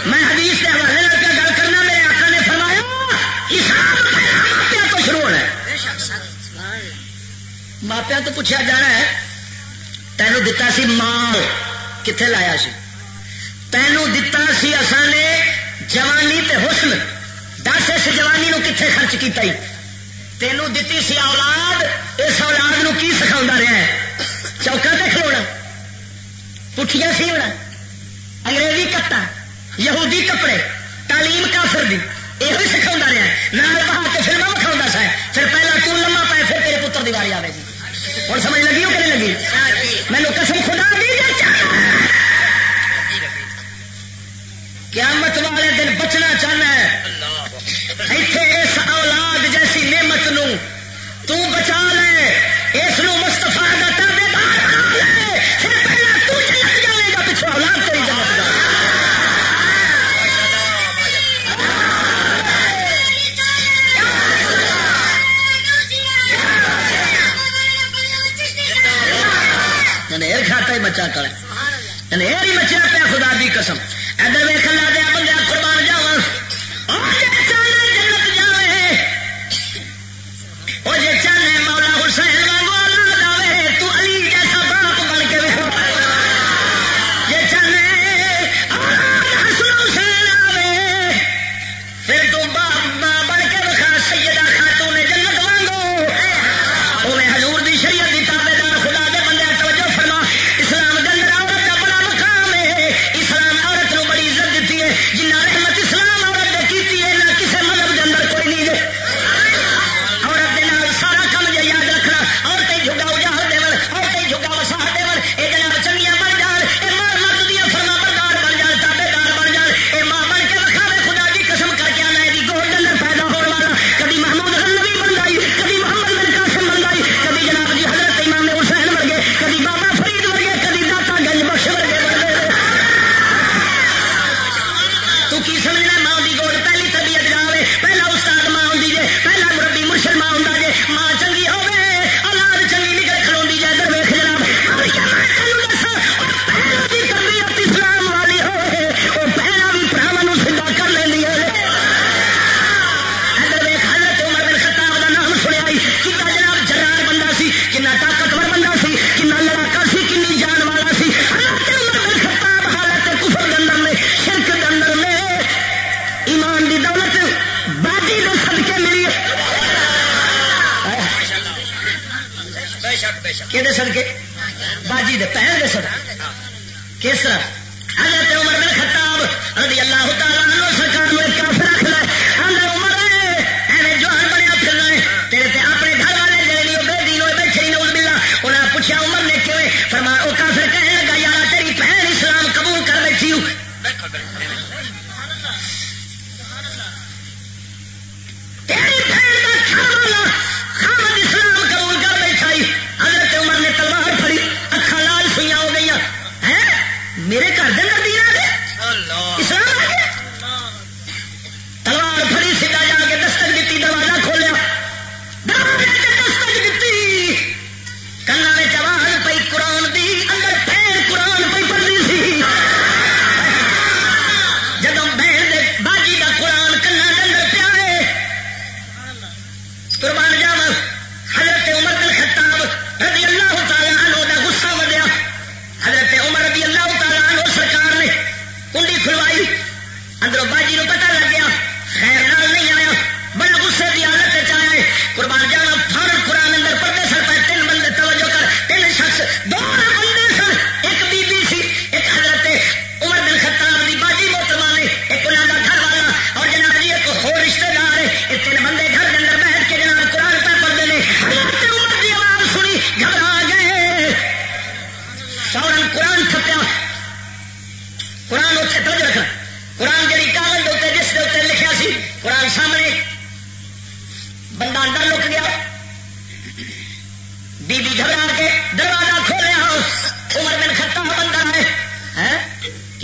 A: میں حدیث کے حوالے شروع ہونا ہے۔ ماپیا تو پوچھا جانا ہے تینوں دتا سی مال کتنے لایا سی؟ تینوں دتا سی اصا نے جوانی تے حسن۔ دس اس جوانی نو کتنے خرچ کیتا ہی؟ تینوں دتی سی اولاد، اس اولاد نو کی سکھا رہا ہے؟ چوکا تے کھلونا۔ پٹھیاں سی ہونا۔ انگریزی کتا یہودی کپڑے، تعلیم کافر دی۔ یہ سکھا رہا ہے نہ بہا کے فلم وکھاؤں سا پھر پہلا تو لما پائے پھر تیرے پتر دی واری آئے گی اور سمجھ لگی ہو کہ نہیں لگی میں قسم خدا دی قیامت والے دن بچنا چاہنا ہے ایتھے اس اولاد جیسی نعمت نو تو بچا لے اس مستفا کا تابے دار بچا ہی بچہ کرے یعنی ہی پہ خدا دی قسم۔ ادھر ویخ لا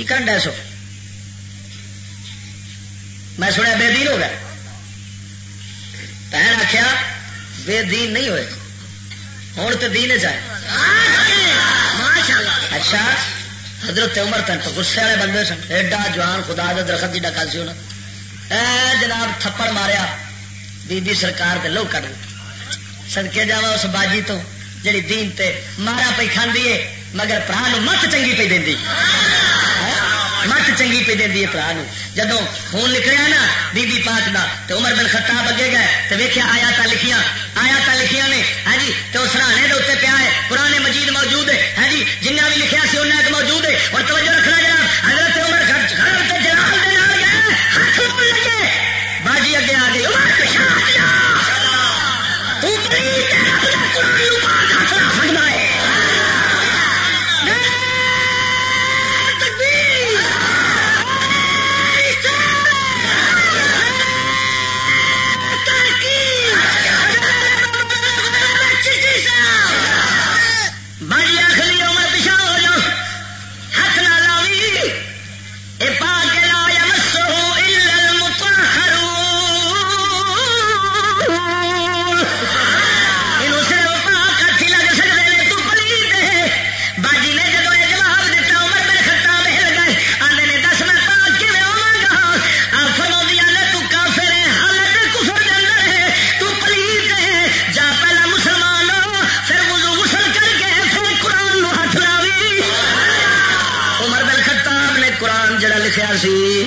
A: کرن ڈے سو میں سنیا بے دین ہو گیا۔ بہن آخیا بے دین نہیں ہوئے۔ ہوں تو دین چاہے اچھا حضرت عمر تن تو گسے والے بندے سن۔ ایڈا جوان خدا دے درخت جی ڈکا سی اے جناب تھپڑ ماریا۔ بی بی سرکار تے لو کٹ سدکے جا اس باجی تو جڑی دین تے مارا پی کھاندی ہے مگر پرا مت چنگی پی دینی۔ مت چنگی پی دینی ہے پرا جدو خون نکلیا نا، بی بی پاک دا تو عمر بن خطاب اگے گئے تو ویکیا آیا تا لکھیاں آیا تا لکھیاں نے۔ ہاں جی تو سرانے دے اتنے پیا ہے پرانے مجید موجود ہے۔ ہاں جی جنہیں بھی لکھیا سی انہیں موجود ہے۔ اور توجہ رکھنا جناب، حضرت عمر جلال دے نال گئے، ہاتھ لگے۔ باجی اگے آ گئی، عمر تو قرآن پاک ہاتھ Azul.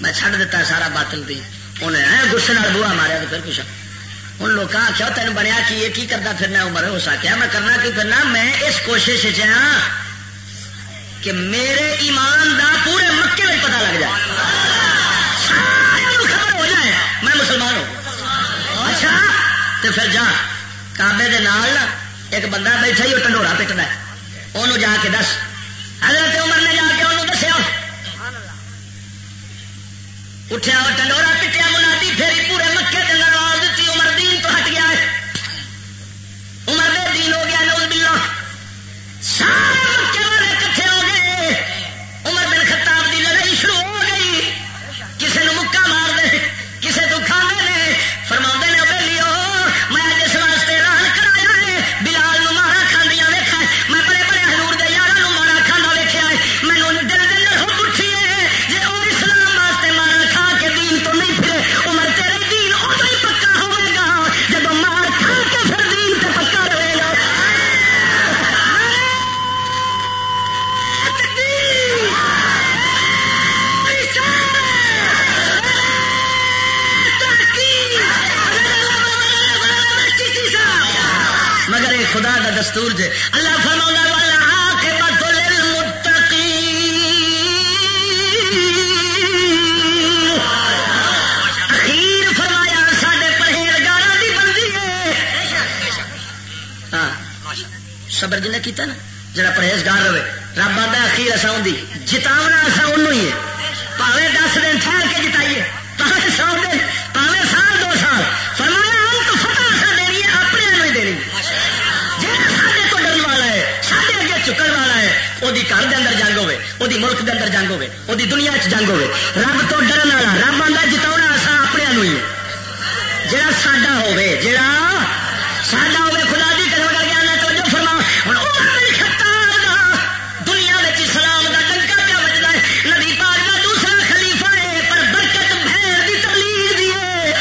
A: لا سکتا ہے؟
B: پھرنا عمر؟ ہو سکیا میں کرنا کی پھرنا میں اس کوشش ہاں کہ میرے ایمان دا پورے مکے میں پتا لگ جائے۔ خبر ہو جائے، میں مسلمان ہوں۔ اچھا تو پھر جا کابے دے نال ایک بندہ بیٹھا ہی وہ ٹنڈوڑا پٹنا انہوں جا کے دس
A: دستور جے اللہ فرما والا کے اخیر فرمایا سڈے پرہیزگار کی بندی ہے۔ ہاں۔ صبر جنہیں کیتا نا؟ جڑا پرہیزگار رہے۔ رب آتا اخیر اصا ان جتاونا اصا ان ہی ہے۔ پاوے دس دن ٹھہر کے جتائیے۔ ملک کے اندر جنگ ہوے وہ دنیا جنگ ہوے رب تو ڈرن والا رب آتا جتاونا اصا اپنے ہی۔ جہاں ساڈا ہوے جہاں ساڈا ہوے خدا دی کرو کر آنا توجہ فرما دنیا اسلام ڈنکا پیا ہے۔ نبی پاک کا دوسرا خلیفہ ہے پر برکت بھیر دی تبلیغ دی ہے۔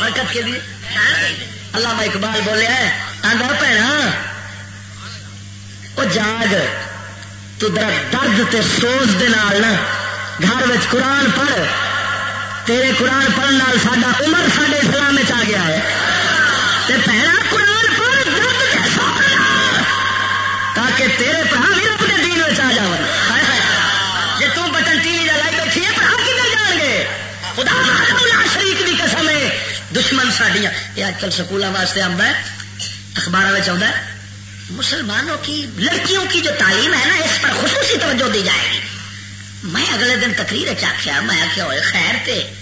A: برکت کے اقبال بولیا ہے وہ جاگ تو درد تے سوز دے نال گھر میں قرآن پڑھ، تیرے قرآن پڑھنے ساڈا عمر سڈے اسلام آ گیا ہے۔ تے پہلا قرآن پڑھ، درد تے سوز تاکہ تیرے برا بھی رب کے دین میں آ جا جی تم بٹن ٹی وی لائی بیٹھی ہے برا کدھر جان گے خدا اللہ شریک کی قسم ہے۔ دشمن ساڈیاں، یہ اج کل سکولوں واسطے آتا ہے اخبار میں آتا ہے۔ مسلمانوں کی، لڑکیوں کی جو تعلیم ہے نا، اس پر خصوصی توجہ دی جائے گی۔ میں اگلے دن تقریر چاخیا میں آخیا ہوئے خیر تے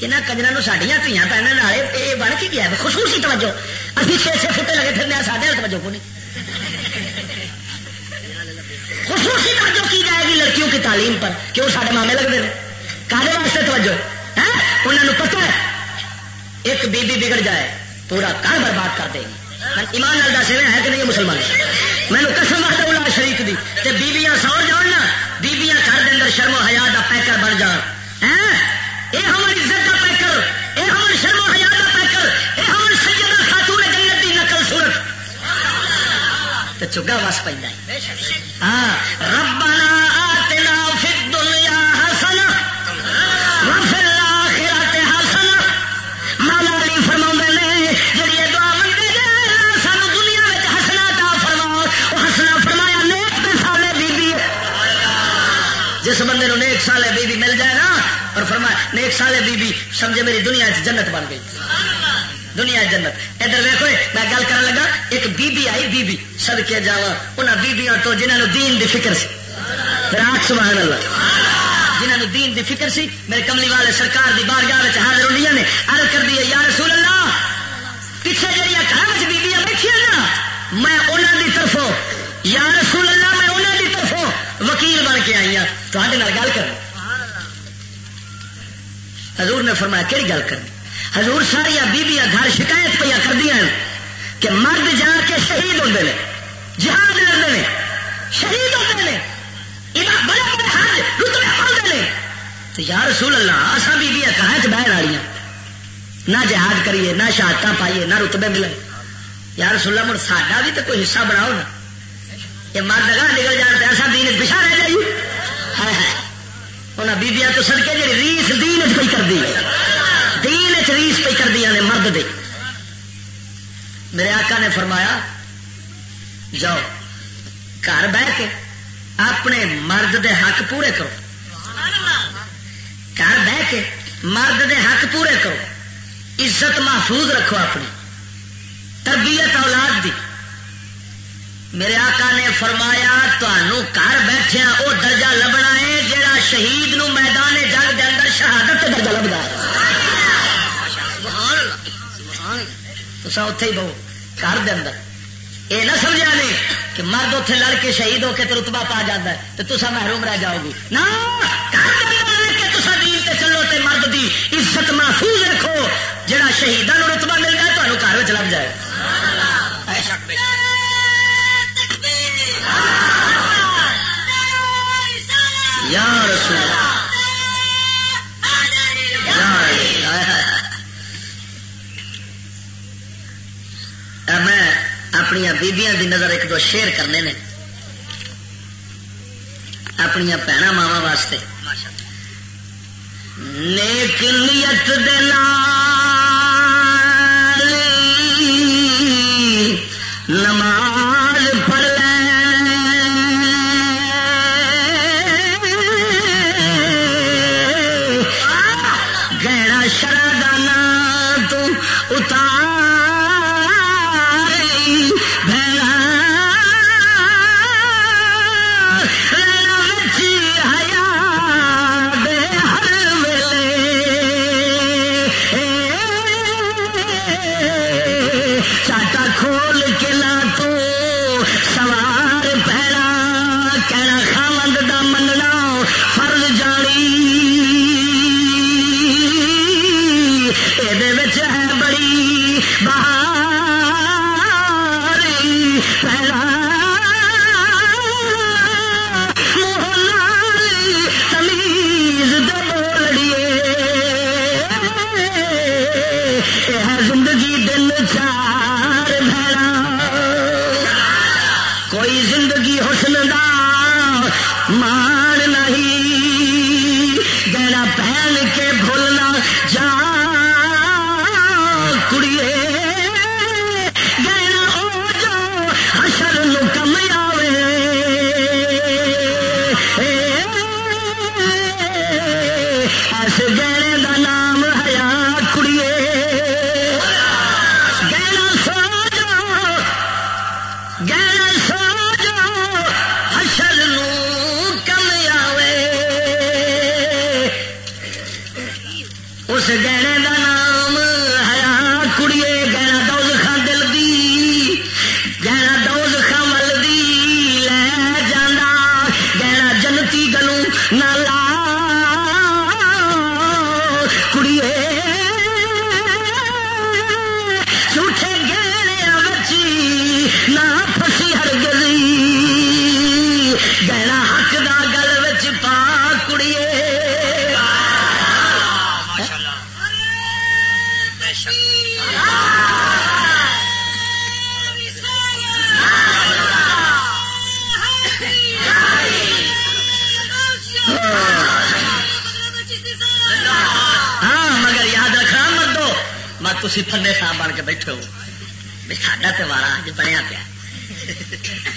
A: یہاں کجر سڈیا دیا پہننے والے یہ بن کے گیا خصوصی توجہ۔ ابھی چھ چھ فٹے لگے پھرنے سارے توجہ کو نہیں خصوصی توجہ کی جائے گی لڑکیوں کی تعلیم پر کیوں سارے مامے لگتے ہیں کالے واسطے توجہ؟ ہاں؟ ہے انہوں نے پتا ہے، ایک بی بی بگڑ جائے، پورا گھر برباد کر دے گی۔ ایمان لال دس ہے کہ نہیں مسلمان میں نے قسم وقت اللہ شریف دی۔ تے بیبیاں سو جان نا بیبیاں گھر کے اندر شرم و حیا کا پیکر بن جان۔ یہ ہماری عزت کا پیکر یہ ہمارے شرم و حیا کا پیکر یہ ہمارے سیدہ خاتون جنت کی نقل صورت۔ تو چگا وس پہ ہاں ربنا جس نیک سالے بی بی مل جائے نا، اور فرمایا، نیک سالے بی بی سمجھے میری دنیا چ جنت بن گئی۔ دنیا جنت۔ ادھر ویکو میں گل کر لگا، ایک بی بی آئی بی بی سد کے جا انہوں بیبیاں تو جنہوں نے دین دی فکر سی۔ راک سبحان اللہ۔ جنہوں نے دین دی فکر سی، میرے کملی والے سرکار دی بارگاہ حاضر ہوئی نے عرض کر دی یا رسول اللہ، پیچھے جہیا گھر بیبیاں بیٹھی نا، میں انہوں دی طرفوں یا رسول اللہ، میں انہوں دی طرفوں وکیل بن کے آئی ہوں تو گل کر حضور نے فرمایا کہڑی گل کرنی؟ حضور ساریا بیبیاں گھر شکایت پہ کر دیا کہ مرد جا کے شہید ہوتے ہیں جہاد لڑتے ہیں شہید ہوتے ہیں بڑے بڑے حج رتبے پڑھتے ہیں تو یا رسول اللہ اصا بیبیاں کہاں چ بہن والی ہاں؟ نہ جہاد کریے، نہ شہادت پائیے، نہ رتبے ملے۔ یا رسول اللہ، مڑ ساڈا بھی تو کوئی حصہ بناؤ نا۔ یہ مرد گاہ نکل جان تو ایسا دین پچھا رہ جائیے۔ انہیں بیبیاں تو سڑکے جی ریس دین پہ کر دی دین ریس پہ کر دیا نے مرد دے میرے آقا نے فرمایا، جاؤ، گھر بہ کے اپنے مرد دے حق پورے کرو۔ گھر بہ کے مرد دے حق پورے کرو۔ عزت محفوظ رکھو اپنی۔ تربیت اولاد دی۔ میرے آقا نے فرمایا تمہوں گھر بیٹھے وہ درجہ لبنا ہے جہاں شہید نو میدان جنگ دے اندر شہادت درجہ لبنا ہے۔ تو اتے ہی بہو گھر دے اندر۔ یہ نہ سمجھا نہیں کہ مرد اتنے لڑ کے شہید ہو کے رتبہ پا جاتا ہے تو تصا محروم رہ جاؤ گی نہ چلو تے مرد دی عزت محفوظ رکھو۔ جہاں شہیدان رتبہ مل جائے تمہیں گھر لگ جائے۔ یا رسول میں اپنی بیبیاں دی نظر ایک دو شیر کرنے نے۔ اپنی بھن ماوا واسطے۔ نیک نیت دے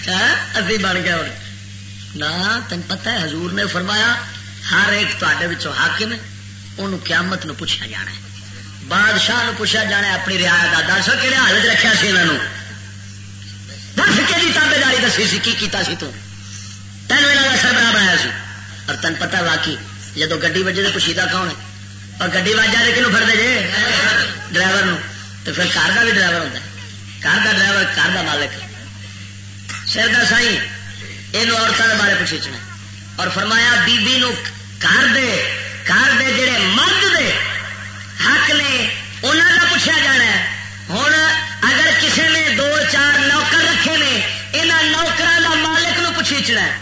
A: ہاں؟ ابھی بن گیا نہ تین پتا ہے حضور نے فرمایا، ہر ایک تے حاکم ان قیامت نو پوچھا جانا ہے۔ بادشاہ نو پوچھا جانا ہے، اپنی رعایت کا دس کہڑے حالت رکھا سی انہوں دس کے جی تابے داری دسی سی، کی کیتا سی تو تین یہاں کا سربراہ بنایا سی۔ اور تین پتا واقعی جدو گی بجے تو پوچھیتا کون ہے؟ اور گی واجا دے کنو فرد جے؟ ڈرائیور تو پھر کار کا بھی ڈرائیور ہوتا ہے۔ کار کا ڈرائیور، کار کا مالک سر کا سائی یہ عورتوں کے بارے پوچھنا اور فرمایا، بیبی نو کار دے کار دے جڑے مرد دے حق نے انہوں کا پوچھا جانا ہے۔ ہوں اگر کسی نے دو چار نوکر رکھے نے یہاں نوکر کا مالک نو پوچھنا ہے۔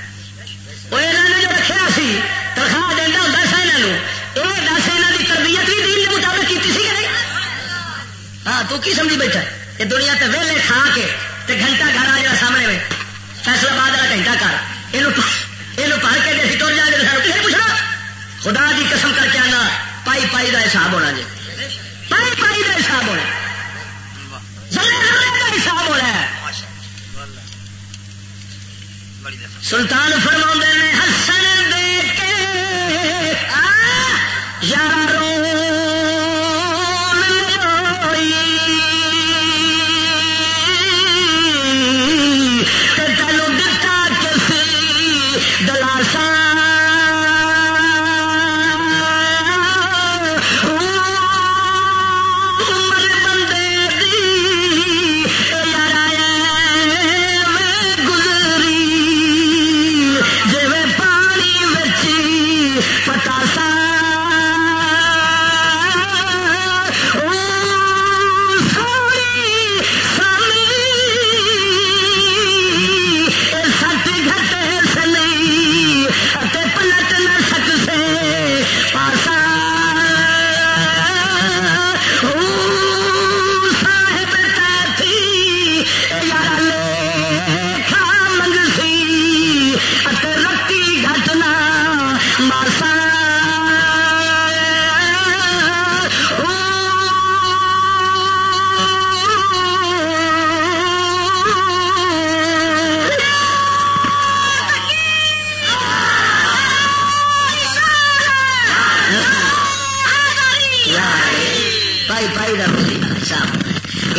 A: وہ یہاں نے جو رکھا سی، تنخواہ دینا ہوں سا یہاں یہ دس یہاں کی تربیت بھی دین کے مطابق کی ہاں تو کی سمجھی بیٹھا یہ دنیا تے ویلے کھا کے تے گھنٹہ گھر آ جائے سامنے میں۔ فیصلہ باد والا گھنٹہ کر۔ یہ پڑھ کے جی تر جائیں گے کسی پوچھنا۔ خدا کی قسم کر کے آنا، پائی پائی کا حساب ہونا جی۔ پائی پائی کا حساب ہونا۔ کا حساب ہونا۔ ہے سلطان فرما نے ہسن دیکھ کے یارو۔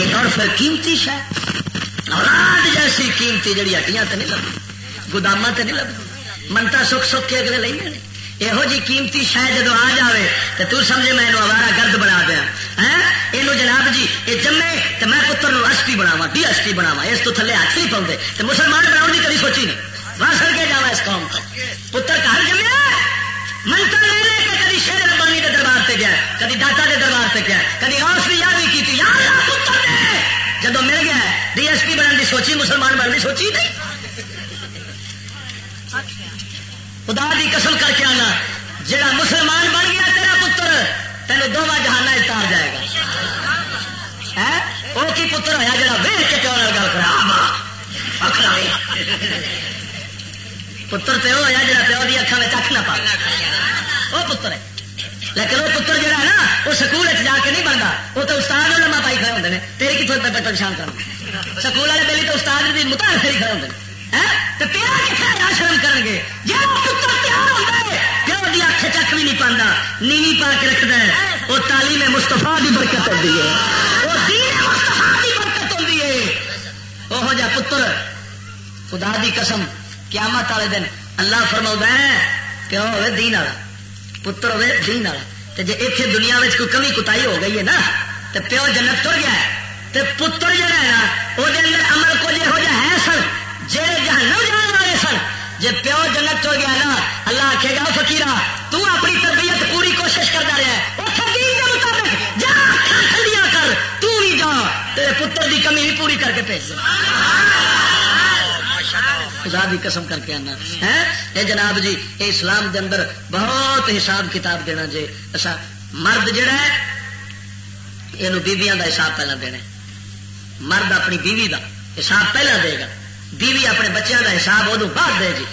A: یاروں جڑی ہٹیاں تو نہیں لگتی گودام تو نہیں لگتی منتا سکھ سکھ کے اگلے لیں یہو جی قیمتی شاید جدو آ جائے تو تو سمجھے میں اوارا گرد بنا دیا۔ یہ جناب جی یہ جمے تو میں پتر ایس پی بناوا ڈی ایس پی بناوا اس تو تھلے ہاتھ نہیں پاؤں تو مسلمان بناؤ کی کبھی سوچی نہیں۔ وہاں سر کے جا اس قوم کو پتر گھر جمیا؟ منتا لے لے کے کدی شیر ربانی کے دربار سے گیا کدی داتا کے دربار سے گیا کدی روس بھی یاد نہیں کی جب مل گیا ڈی ایس پی بننے کی سوچی، مسلمان بننے کی سوچی نہیں۔ خدا کی قسم کر کے آنا، جڑا مسلمان بن گیا، تیرا پتر تینوں دونوں جہانا اتار جائے گا۔ وہ کی پتر ہوا جا ویل کے پیو گل کرا پتر تو ہوا جا پیو کی اکھان میں چک نہ پا وہ پتر ہے لیکن وہ پتر جہا ہے نا وہ سکول جا کے نہیں بنتا وہ تو استاد لما پائی کھڑے ہوتے ہیں تیری کتوں پریشان کر سکول والے دلی تو استاد بھی متعلق کھڑے ہوتے ہیں شرم کر گے جی پتر تیار ہوتا ہے پیو اکھ چک بھی نہیں پانا نیوی پا کے رکھتا ہے وہ تعلیم مستفا کی برکت ہوتی ہے وہ مستفا کی برکت ہوتی ہے وہ جا پتر خدا دی قسم قیامت والے دن اللہ فرما ہے پیو ہوے دین والا، پتر ہوے دین والا، تے جے اتنے دنیا میں کوئی کمی کتائی ہو گئی ہے نا تو پیو جنت تر گیا ہے، تے پتر جہا ہے نا وہ اندر عمل کو یہو جہ ہے سن جہے جہنم جان والے سن جی پیو جنت تر گیا نا، اللہ آخے گا فکیرا تو اپنی تربیت پوری کوشش کرتا رہا ہے مطابق، جا ٹھنڈیاں کر، تو بھی جا، تیرے پتر دی کمی بھی پوری کر کے پیش خدا بھی قسم کر کے آنا. ہے؟ جناب جی اے اسلام دے اندر بہت حساب کتاب دینا جی اچھا مرد جڑا ہے یہ بیبیاں دا حساب پہلا دینا مرد اپنی بیوی دا حساب پہلا دے گا. بیوی اپنے بچوں دا حساب ادو بعد دے گی.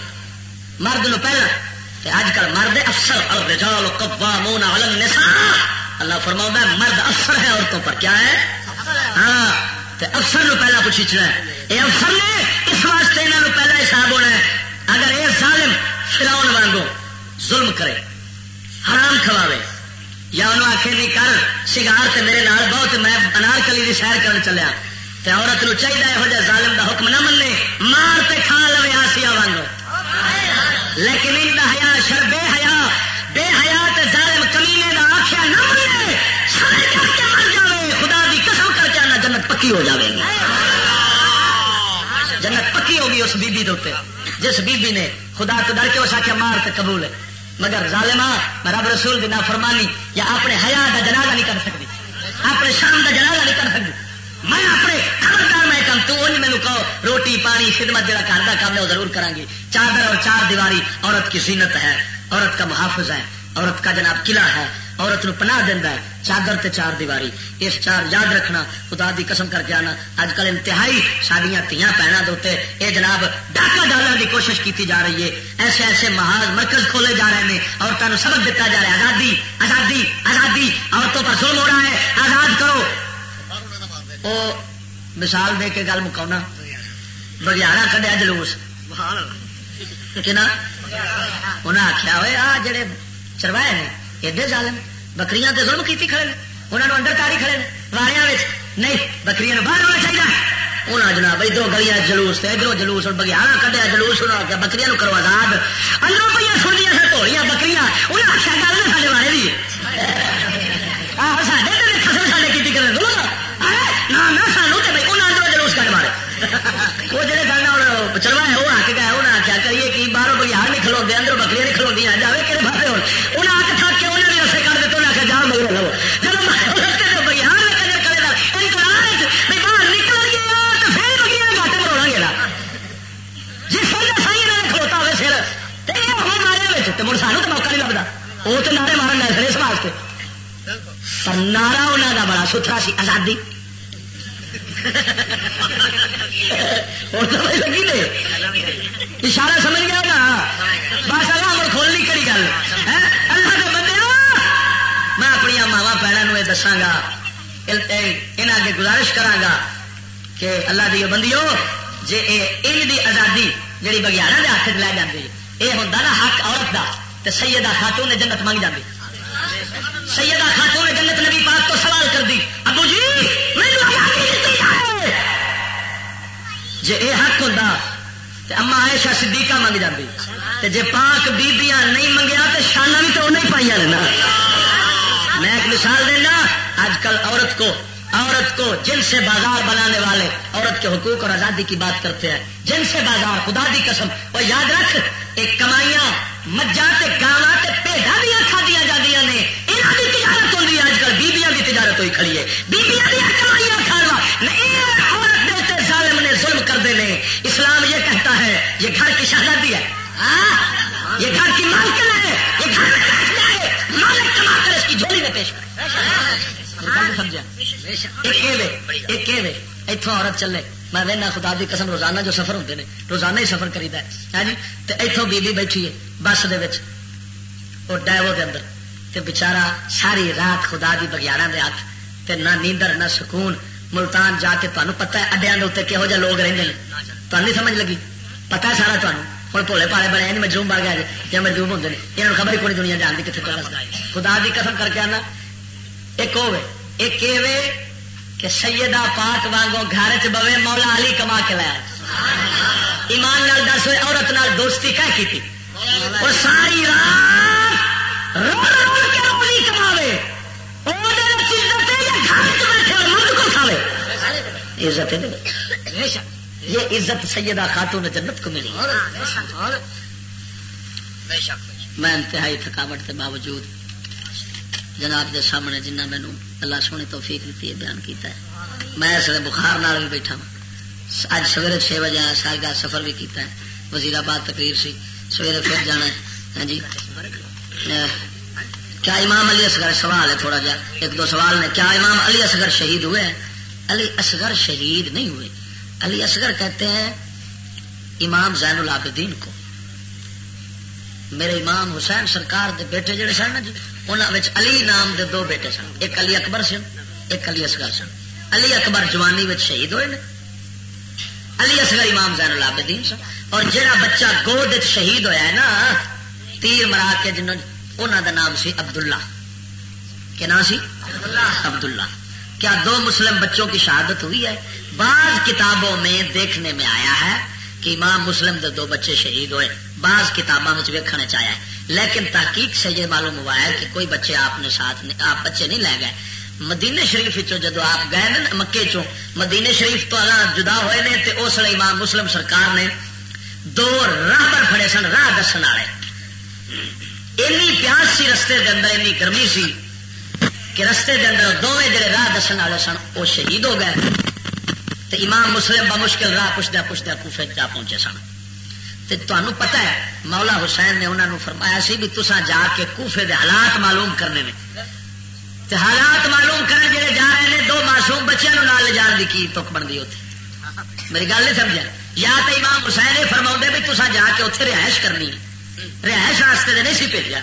A: مرد نو پہلا. اج کل مرد افسر، الرجال قوامون علی النساء. اللہ فرماؤں مرد افسر ہے عورتوں پر، کیا ہے؟ ہاں افسر نو پہلا پوچھنا ہے. یہ افسر نے، اس واسطے یہاں پہلا حساب ہونا ہے، اگر یہ ظالم فراؤن وانگو ظلم کرے، حرام کھواوے، یا انہوں آخے نہیں کر، سگار سے میرے نال بہت، میں انار کلی کی سیر کرنے چلیا تو عورت نو چاہیے یہو جہ ظالم دا حکم نہ منے مار تے کھا لو آسیا وانگو۔ لیکن ان دا حیا شر بے حیا بے حیا تے ظالم کمینے دا آخیا نہ منے سارے کے مر جاوے، خدا دی قسم کر کے آنا جنت پکی ہو جاوے۔ گی جنت پکی ہوگی اس بی بی دے جس بی بی نے خدا تو ڈر کے اس آخیا مار تو قبول ہے۔ مگر ظالما میں رب رسول کی نافرمانی یا اپنے حیا کا جنازہ نہیں کر سکتی۔ اپنے شام کا جنازہ نہیں کر سکتی۔ میں اپنے خبردار میں کم تو مینو کہو، روٹی، پانی، خدمت جڑا گھر کا کام ہے، وہ ضرور کرا گی۔ چادر اور چار دیواری، عورت کی زینت ہے، عورت کا محافظ ہے، عورت کا جناب قلعہ ہے۔ عورت نو پناہ دینا ہے، چادر تے چار دیواری۔ اس چار یاد رکھنا، خدا دی قسم کر کے آنا۔ اج کل انتہائی سڈیا تیاں پینا دے یہ جناب ڈاکہ ڈالنے کی کوشش کی جا رہی ہے۔ ایسے ایسے محاذ مرکز کھولے جا رہے ہیں۔ عورتوں سبق دیتا جا رہا ہے۔ آزادی آزادی آزادی۔ عورتوں پر ظلم ہو رہا ہے۔ آزاد کرو۔ وہ مثال دے کے گل مکا بگیارا کڈیا جلوس۔ انہیں آخیا ہوئے، آ جڑے چروائے نے۔ ایڈے ظالم، بکریاں تے ظلم کیتی کھڑے انہوں نے اندر تاری کھڑے نے واریا نہیں، بکریاں باہر ہونا چاہیے انہیں جناب ادھر گلیاں جلوس ادھر جلوس اور بگیارا کٹیا جلوس انہوں بکریاں کرو آزاد اندروں پہ سن دیا سر ٹولیاں بکریاں انہیں آخیا گل نا سارے بارے بھی سارے فصل سارے کی کرے نہ سانو تو بھائی انہیں اندروں جلوس کٹ مارے۔ وہ جڑے گل چلوائے وہ آ کے گئے انہیں آخیا کریے کہ باہروں بگیار نہیں کھلوتے اندروں بکریاں نہیں کھلوتی جائے کہ پاسے ہو انہیں آ کے تھک کے انہیں بھی رسے کر دیتے انہیں آخیا جا مگر لو جب بگیار کجر کرے گا انتظار باہر نکل گیا تو پھر بگیار گاٹے مروڑا گیا جی سر سائی انہوں نے کھلوتا ہوئے سر تو یہ ہو مارے تو مڑ سانو تو موقع نہیں لگتا وہ تو نعرے مارن لے سر اس واسطے۔ پر نعرہ انہوں کا بڑا ستھرا سی، آزادی۔ لگی دے اشارہ سمجھ گیا نا؟ بس اللہ کھولنی کری گل۔ ہاں؟ اللہ کے بندے میں اپنی ماوا پیڑوں یہ دساگا یہاں اگے گزارش کرا کہ اللہ دی بندی ہو جی ان دی آزادی جی بگیارا کے ہاتھ لے جاتی یہ ہوں نا حق عورت کا تو سیدہ خاتون نے جنت منگ جاتی سیدہ خاتون نے جنت نبی پاک تو سوال کر دی ابو جی جی یہ حق ہوں اما عائشہ صدیقہ منگ جاتی جی پاک بیبیاں نہیں منگیا تو شانہ بھی تو نہیں پائی نا۔ میں ایک مثال دینا، آج کل عورت کو عورت کو جن سے بازار بنانے والے عورت کے حقوق اور آزادی کی بات کرتے ہیں، جن سے بازار، خدا دی قسم اور یاد رکھ، ایک کمائیاں مجھا گاوا پیڑا بھی کھا دیا جاتی نے۔ یہاں کی تجارت ہوتی ہے آج کل؟ بیبیاں کی تجارت ہوئی کھڑی ہے۔ بیبیاں کمائیاں کھانا عورت دے ظالم نے ظلم کرتے ہیں اسلام یہ کہتا ہے، یہ گھر کی شہزادی ہے۔ ہاں؟ یہ گھر کی مالکن ہے۔ یہ گھر ہے۔ مالک کما کر اس کی جھولی میں پیش کر سمجھا ایک اتوں عورت چلے۔ میں وہنا خدا دی قسم روزانہ جو سفر ہوتے ہیں روزانہ ہی سفر کریدا ہے۔ ہاں جی؟ تو اتوں بیبی بیٹھی ہے بس دے وہ ڈائیو کے اندر۔ تے بچارا ساری رات خدا دی بگیارا دے ہاتھ۔ تے نہ نیندر نہ سکون۔ ملتان جا کے تمہیں پتا ہے اڈیا کے اتنے کہہو جہ لوگ رہتے ہیں تمہیں نہیں سمجھ لگی؟ پتا ہے سارا تمہیں ہوں بھولے پالے بنے نہیں مجروم بڑھ گیا یا مجروم ہوتے ہیں یہ خبر ہی کوئی دنیا جانتی کتنے خدا دی قسم کر کے آنا۔ ایک ہوے ایک یہ کہ سیدہ پاک وانگو گھر چ بوے مولا علی کما کے لایا ایمان نال دس ہوئے عورت نال دوستی کیا کی اور ساری رات رو رو کے روزی کماوے۔ عزت یہ عزت سیدہ خاتون جنت کو ملی۔ میں انتہائی تھکاوٹ کے باوجود جناب کے سامنے جنہ مینو اللہ سونے توفیق دیتی ہے بیان کیتا ہے۔ میں اس بخار نال بھی بیٹھا ہوں۔ اج سویرے چھ بجے آیا سارگاہ سفر بھی کیتا ہے۔ وزیر آباد تقریر سی، سویرے پھر جانا ہے۔ ہاں جی۔ کیا امام علی اصغر؟ سوال ہے تھوڑا جا۔ ایک دو سوال نے، کیا امام علی اصغر شہید ہوئے؟ ہیں علی اصغر شہید نہیں ہوئے۔ علی اصغر کہتے ہیں امام زین العابدین کو۔ میرے امام حسین سرکار دے بیٹے جڑے سن جی انہوں علی نام دے دو بیٹے سن۔ ایک علی اکبر سن، ایک علی اصغر سن۔ علی اکبر جوانی میں شہید ہوئے نے۔ علی اصغر امام زین العابدین سن۔ اور جہاں بچہ گود شہید ہویا ہے نا، تیر مرا کے جنہوں انہوں دا نام سی عبداللہ۔ کیا نام سی؟ عبداللہ۔ کیا دو مسلم بچوں کی شہادت ہوئی ہے؟ بعض کتابوں میں دیکھنے میں آیا ہے کہ امام مسلم دے دو بچے شہید ہوئے۔ بعض کتابوں میں ویکھنے چاہیا ہے۔ لیکن تحقیق سے یہ معلوم ہوا ہے کہ کوئی بچے آپ نے ساتھ آپ بچے نہیں لے گئے۔ مدینے شریف جدو آپ گئے نا مکے چو مدینے شریف تو اللہ جدا ہوئے نے تے اس لیے امام مسلم سرکار نے دو راہ پڑے سن، راہ دسن والے۔ اینی پیاس سی رستے دے اندر، اینی گرمی سی کہ رستے دے اندر دونوں جڑے راہ دسن والے سن، وہ شہید ہو گئے۔ تے امام مسلم بمشکل راہ پوچھدہ پوچھدہ کوفے جا پہنچے سن۔ تے تمہیں پتا ہے، مولا حسین نے انہوں نے فرمایا سی بھی تسا جا کے کوفے دے حالات معلوم کرنے میں تے حالات معلوم کرنے جڑے جا رہے ہیں دو معصوم بچوں نال لے جان کی کی تک بنتی اتنے میری گل نہیں سمجھا؟ یا تو امام حسین یہ فرما بھی تسا جا کے اتنے رہائش کرنی رہائش واسطے نہیں سی بھیجا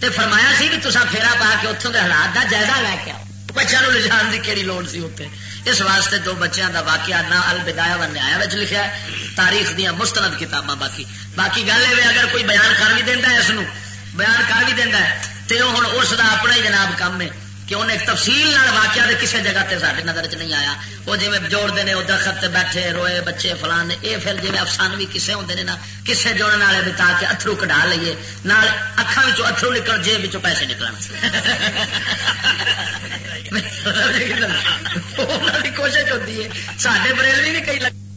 A: تے فرمایا سی بھی تسا پھیرا پا کے اتوں کے حالات کا جائزہ لے کے آؤ۔ بچوں لے جان کی کہڑی لوڑ سی اتنے اس واسطے دو بچوں کا واقعہ نہ البدایا و نیا لکھا ہے۔ تاریخ دیا مستند کتاباں باقی۔ باقی گل یہ اگر کوئی بیان کر بھی دینا ہے اس بیان کر بھی دینا ہے تو ہوں اس کا اپنا ہی جناب کام ہے۔ کہ انہیں تفصیل واقعہ کسی جگہ تے سارے نظر چ نہیں آیا۔ وہ جی جوڑتے ہیں وہ درخت بیٹھے روئے بچے فلان یہ پھر جی افسان بھی کسے ہوں نا، کسے جوڑنے والے بھی تاکہ اترو کٹا لیے نال اکھان اترو نکل، جیب پیسے نکل کوشش ہوتی ہے سارے بریلوی بھی کئی لگ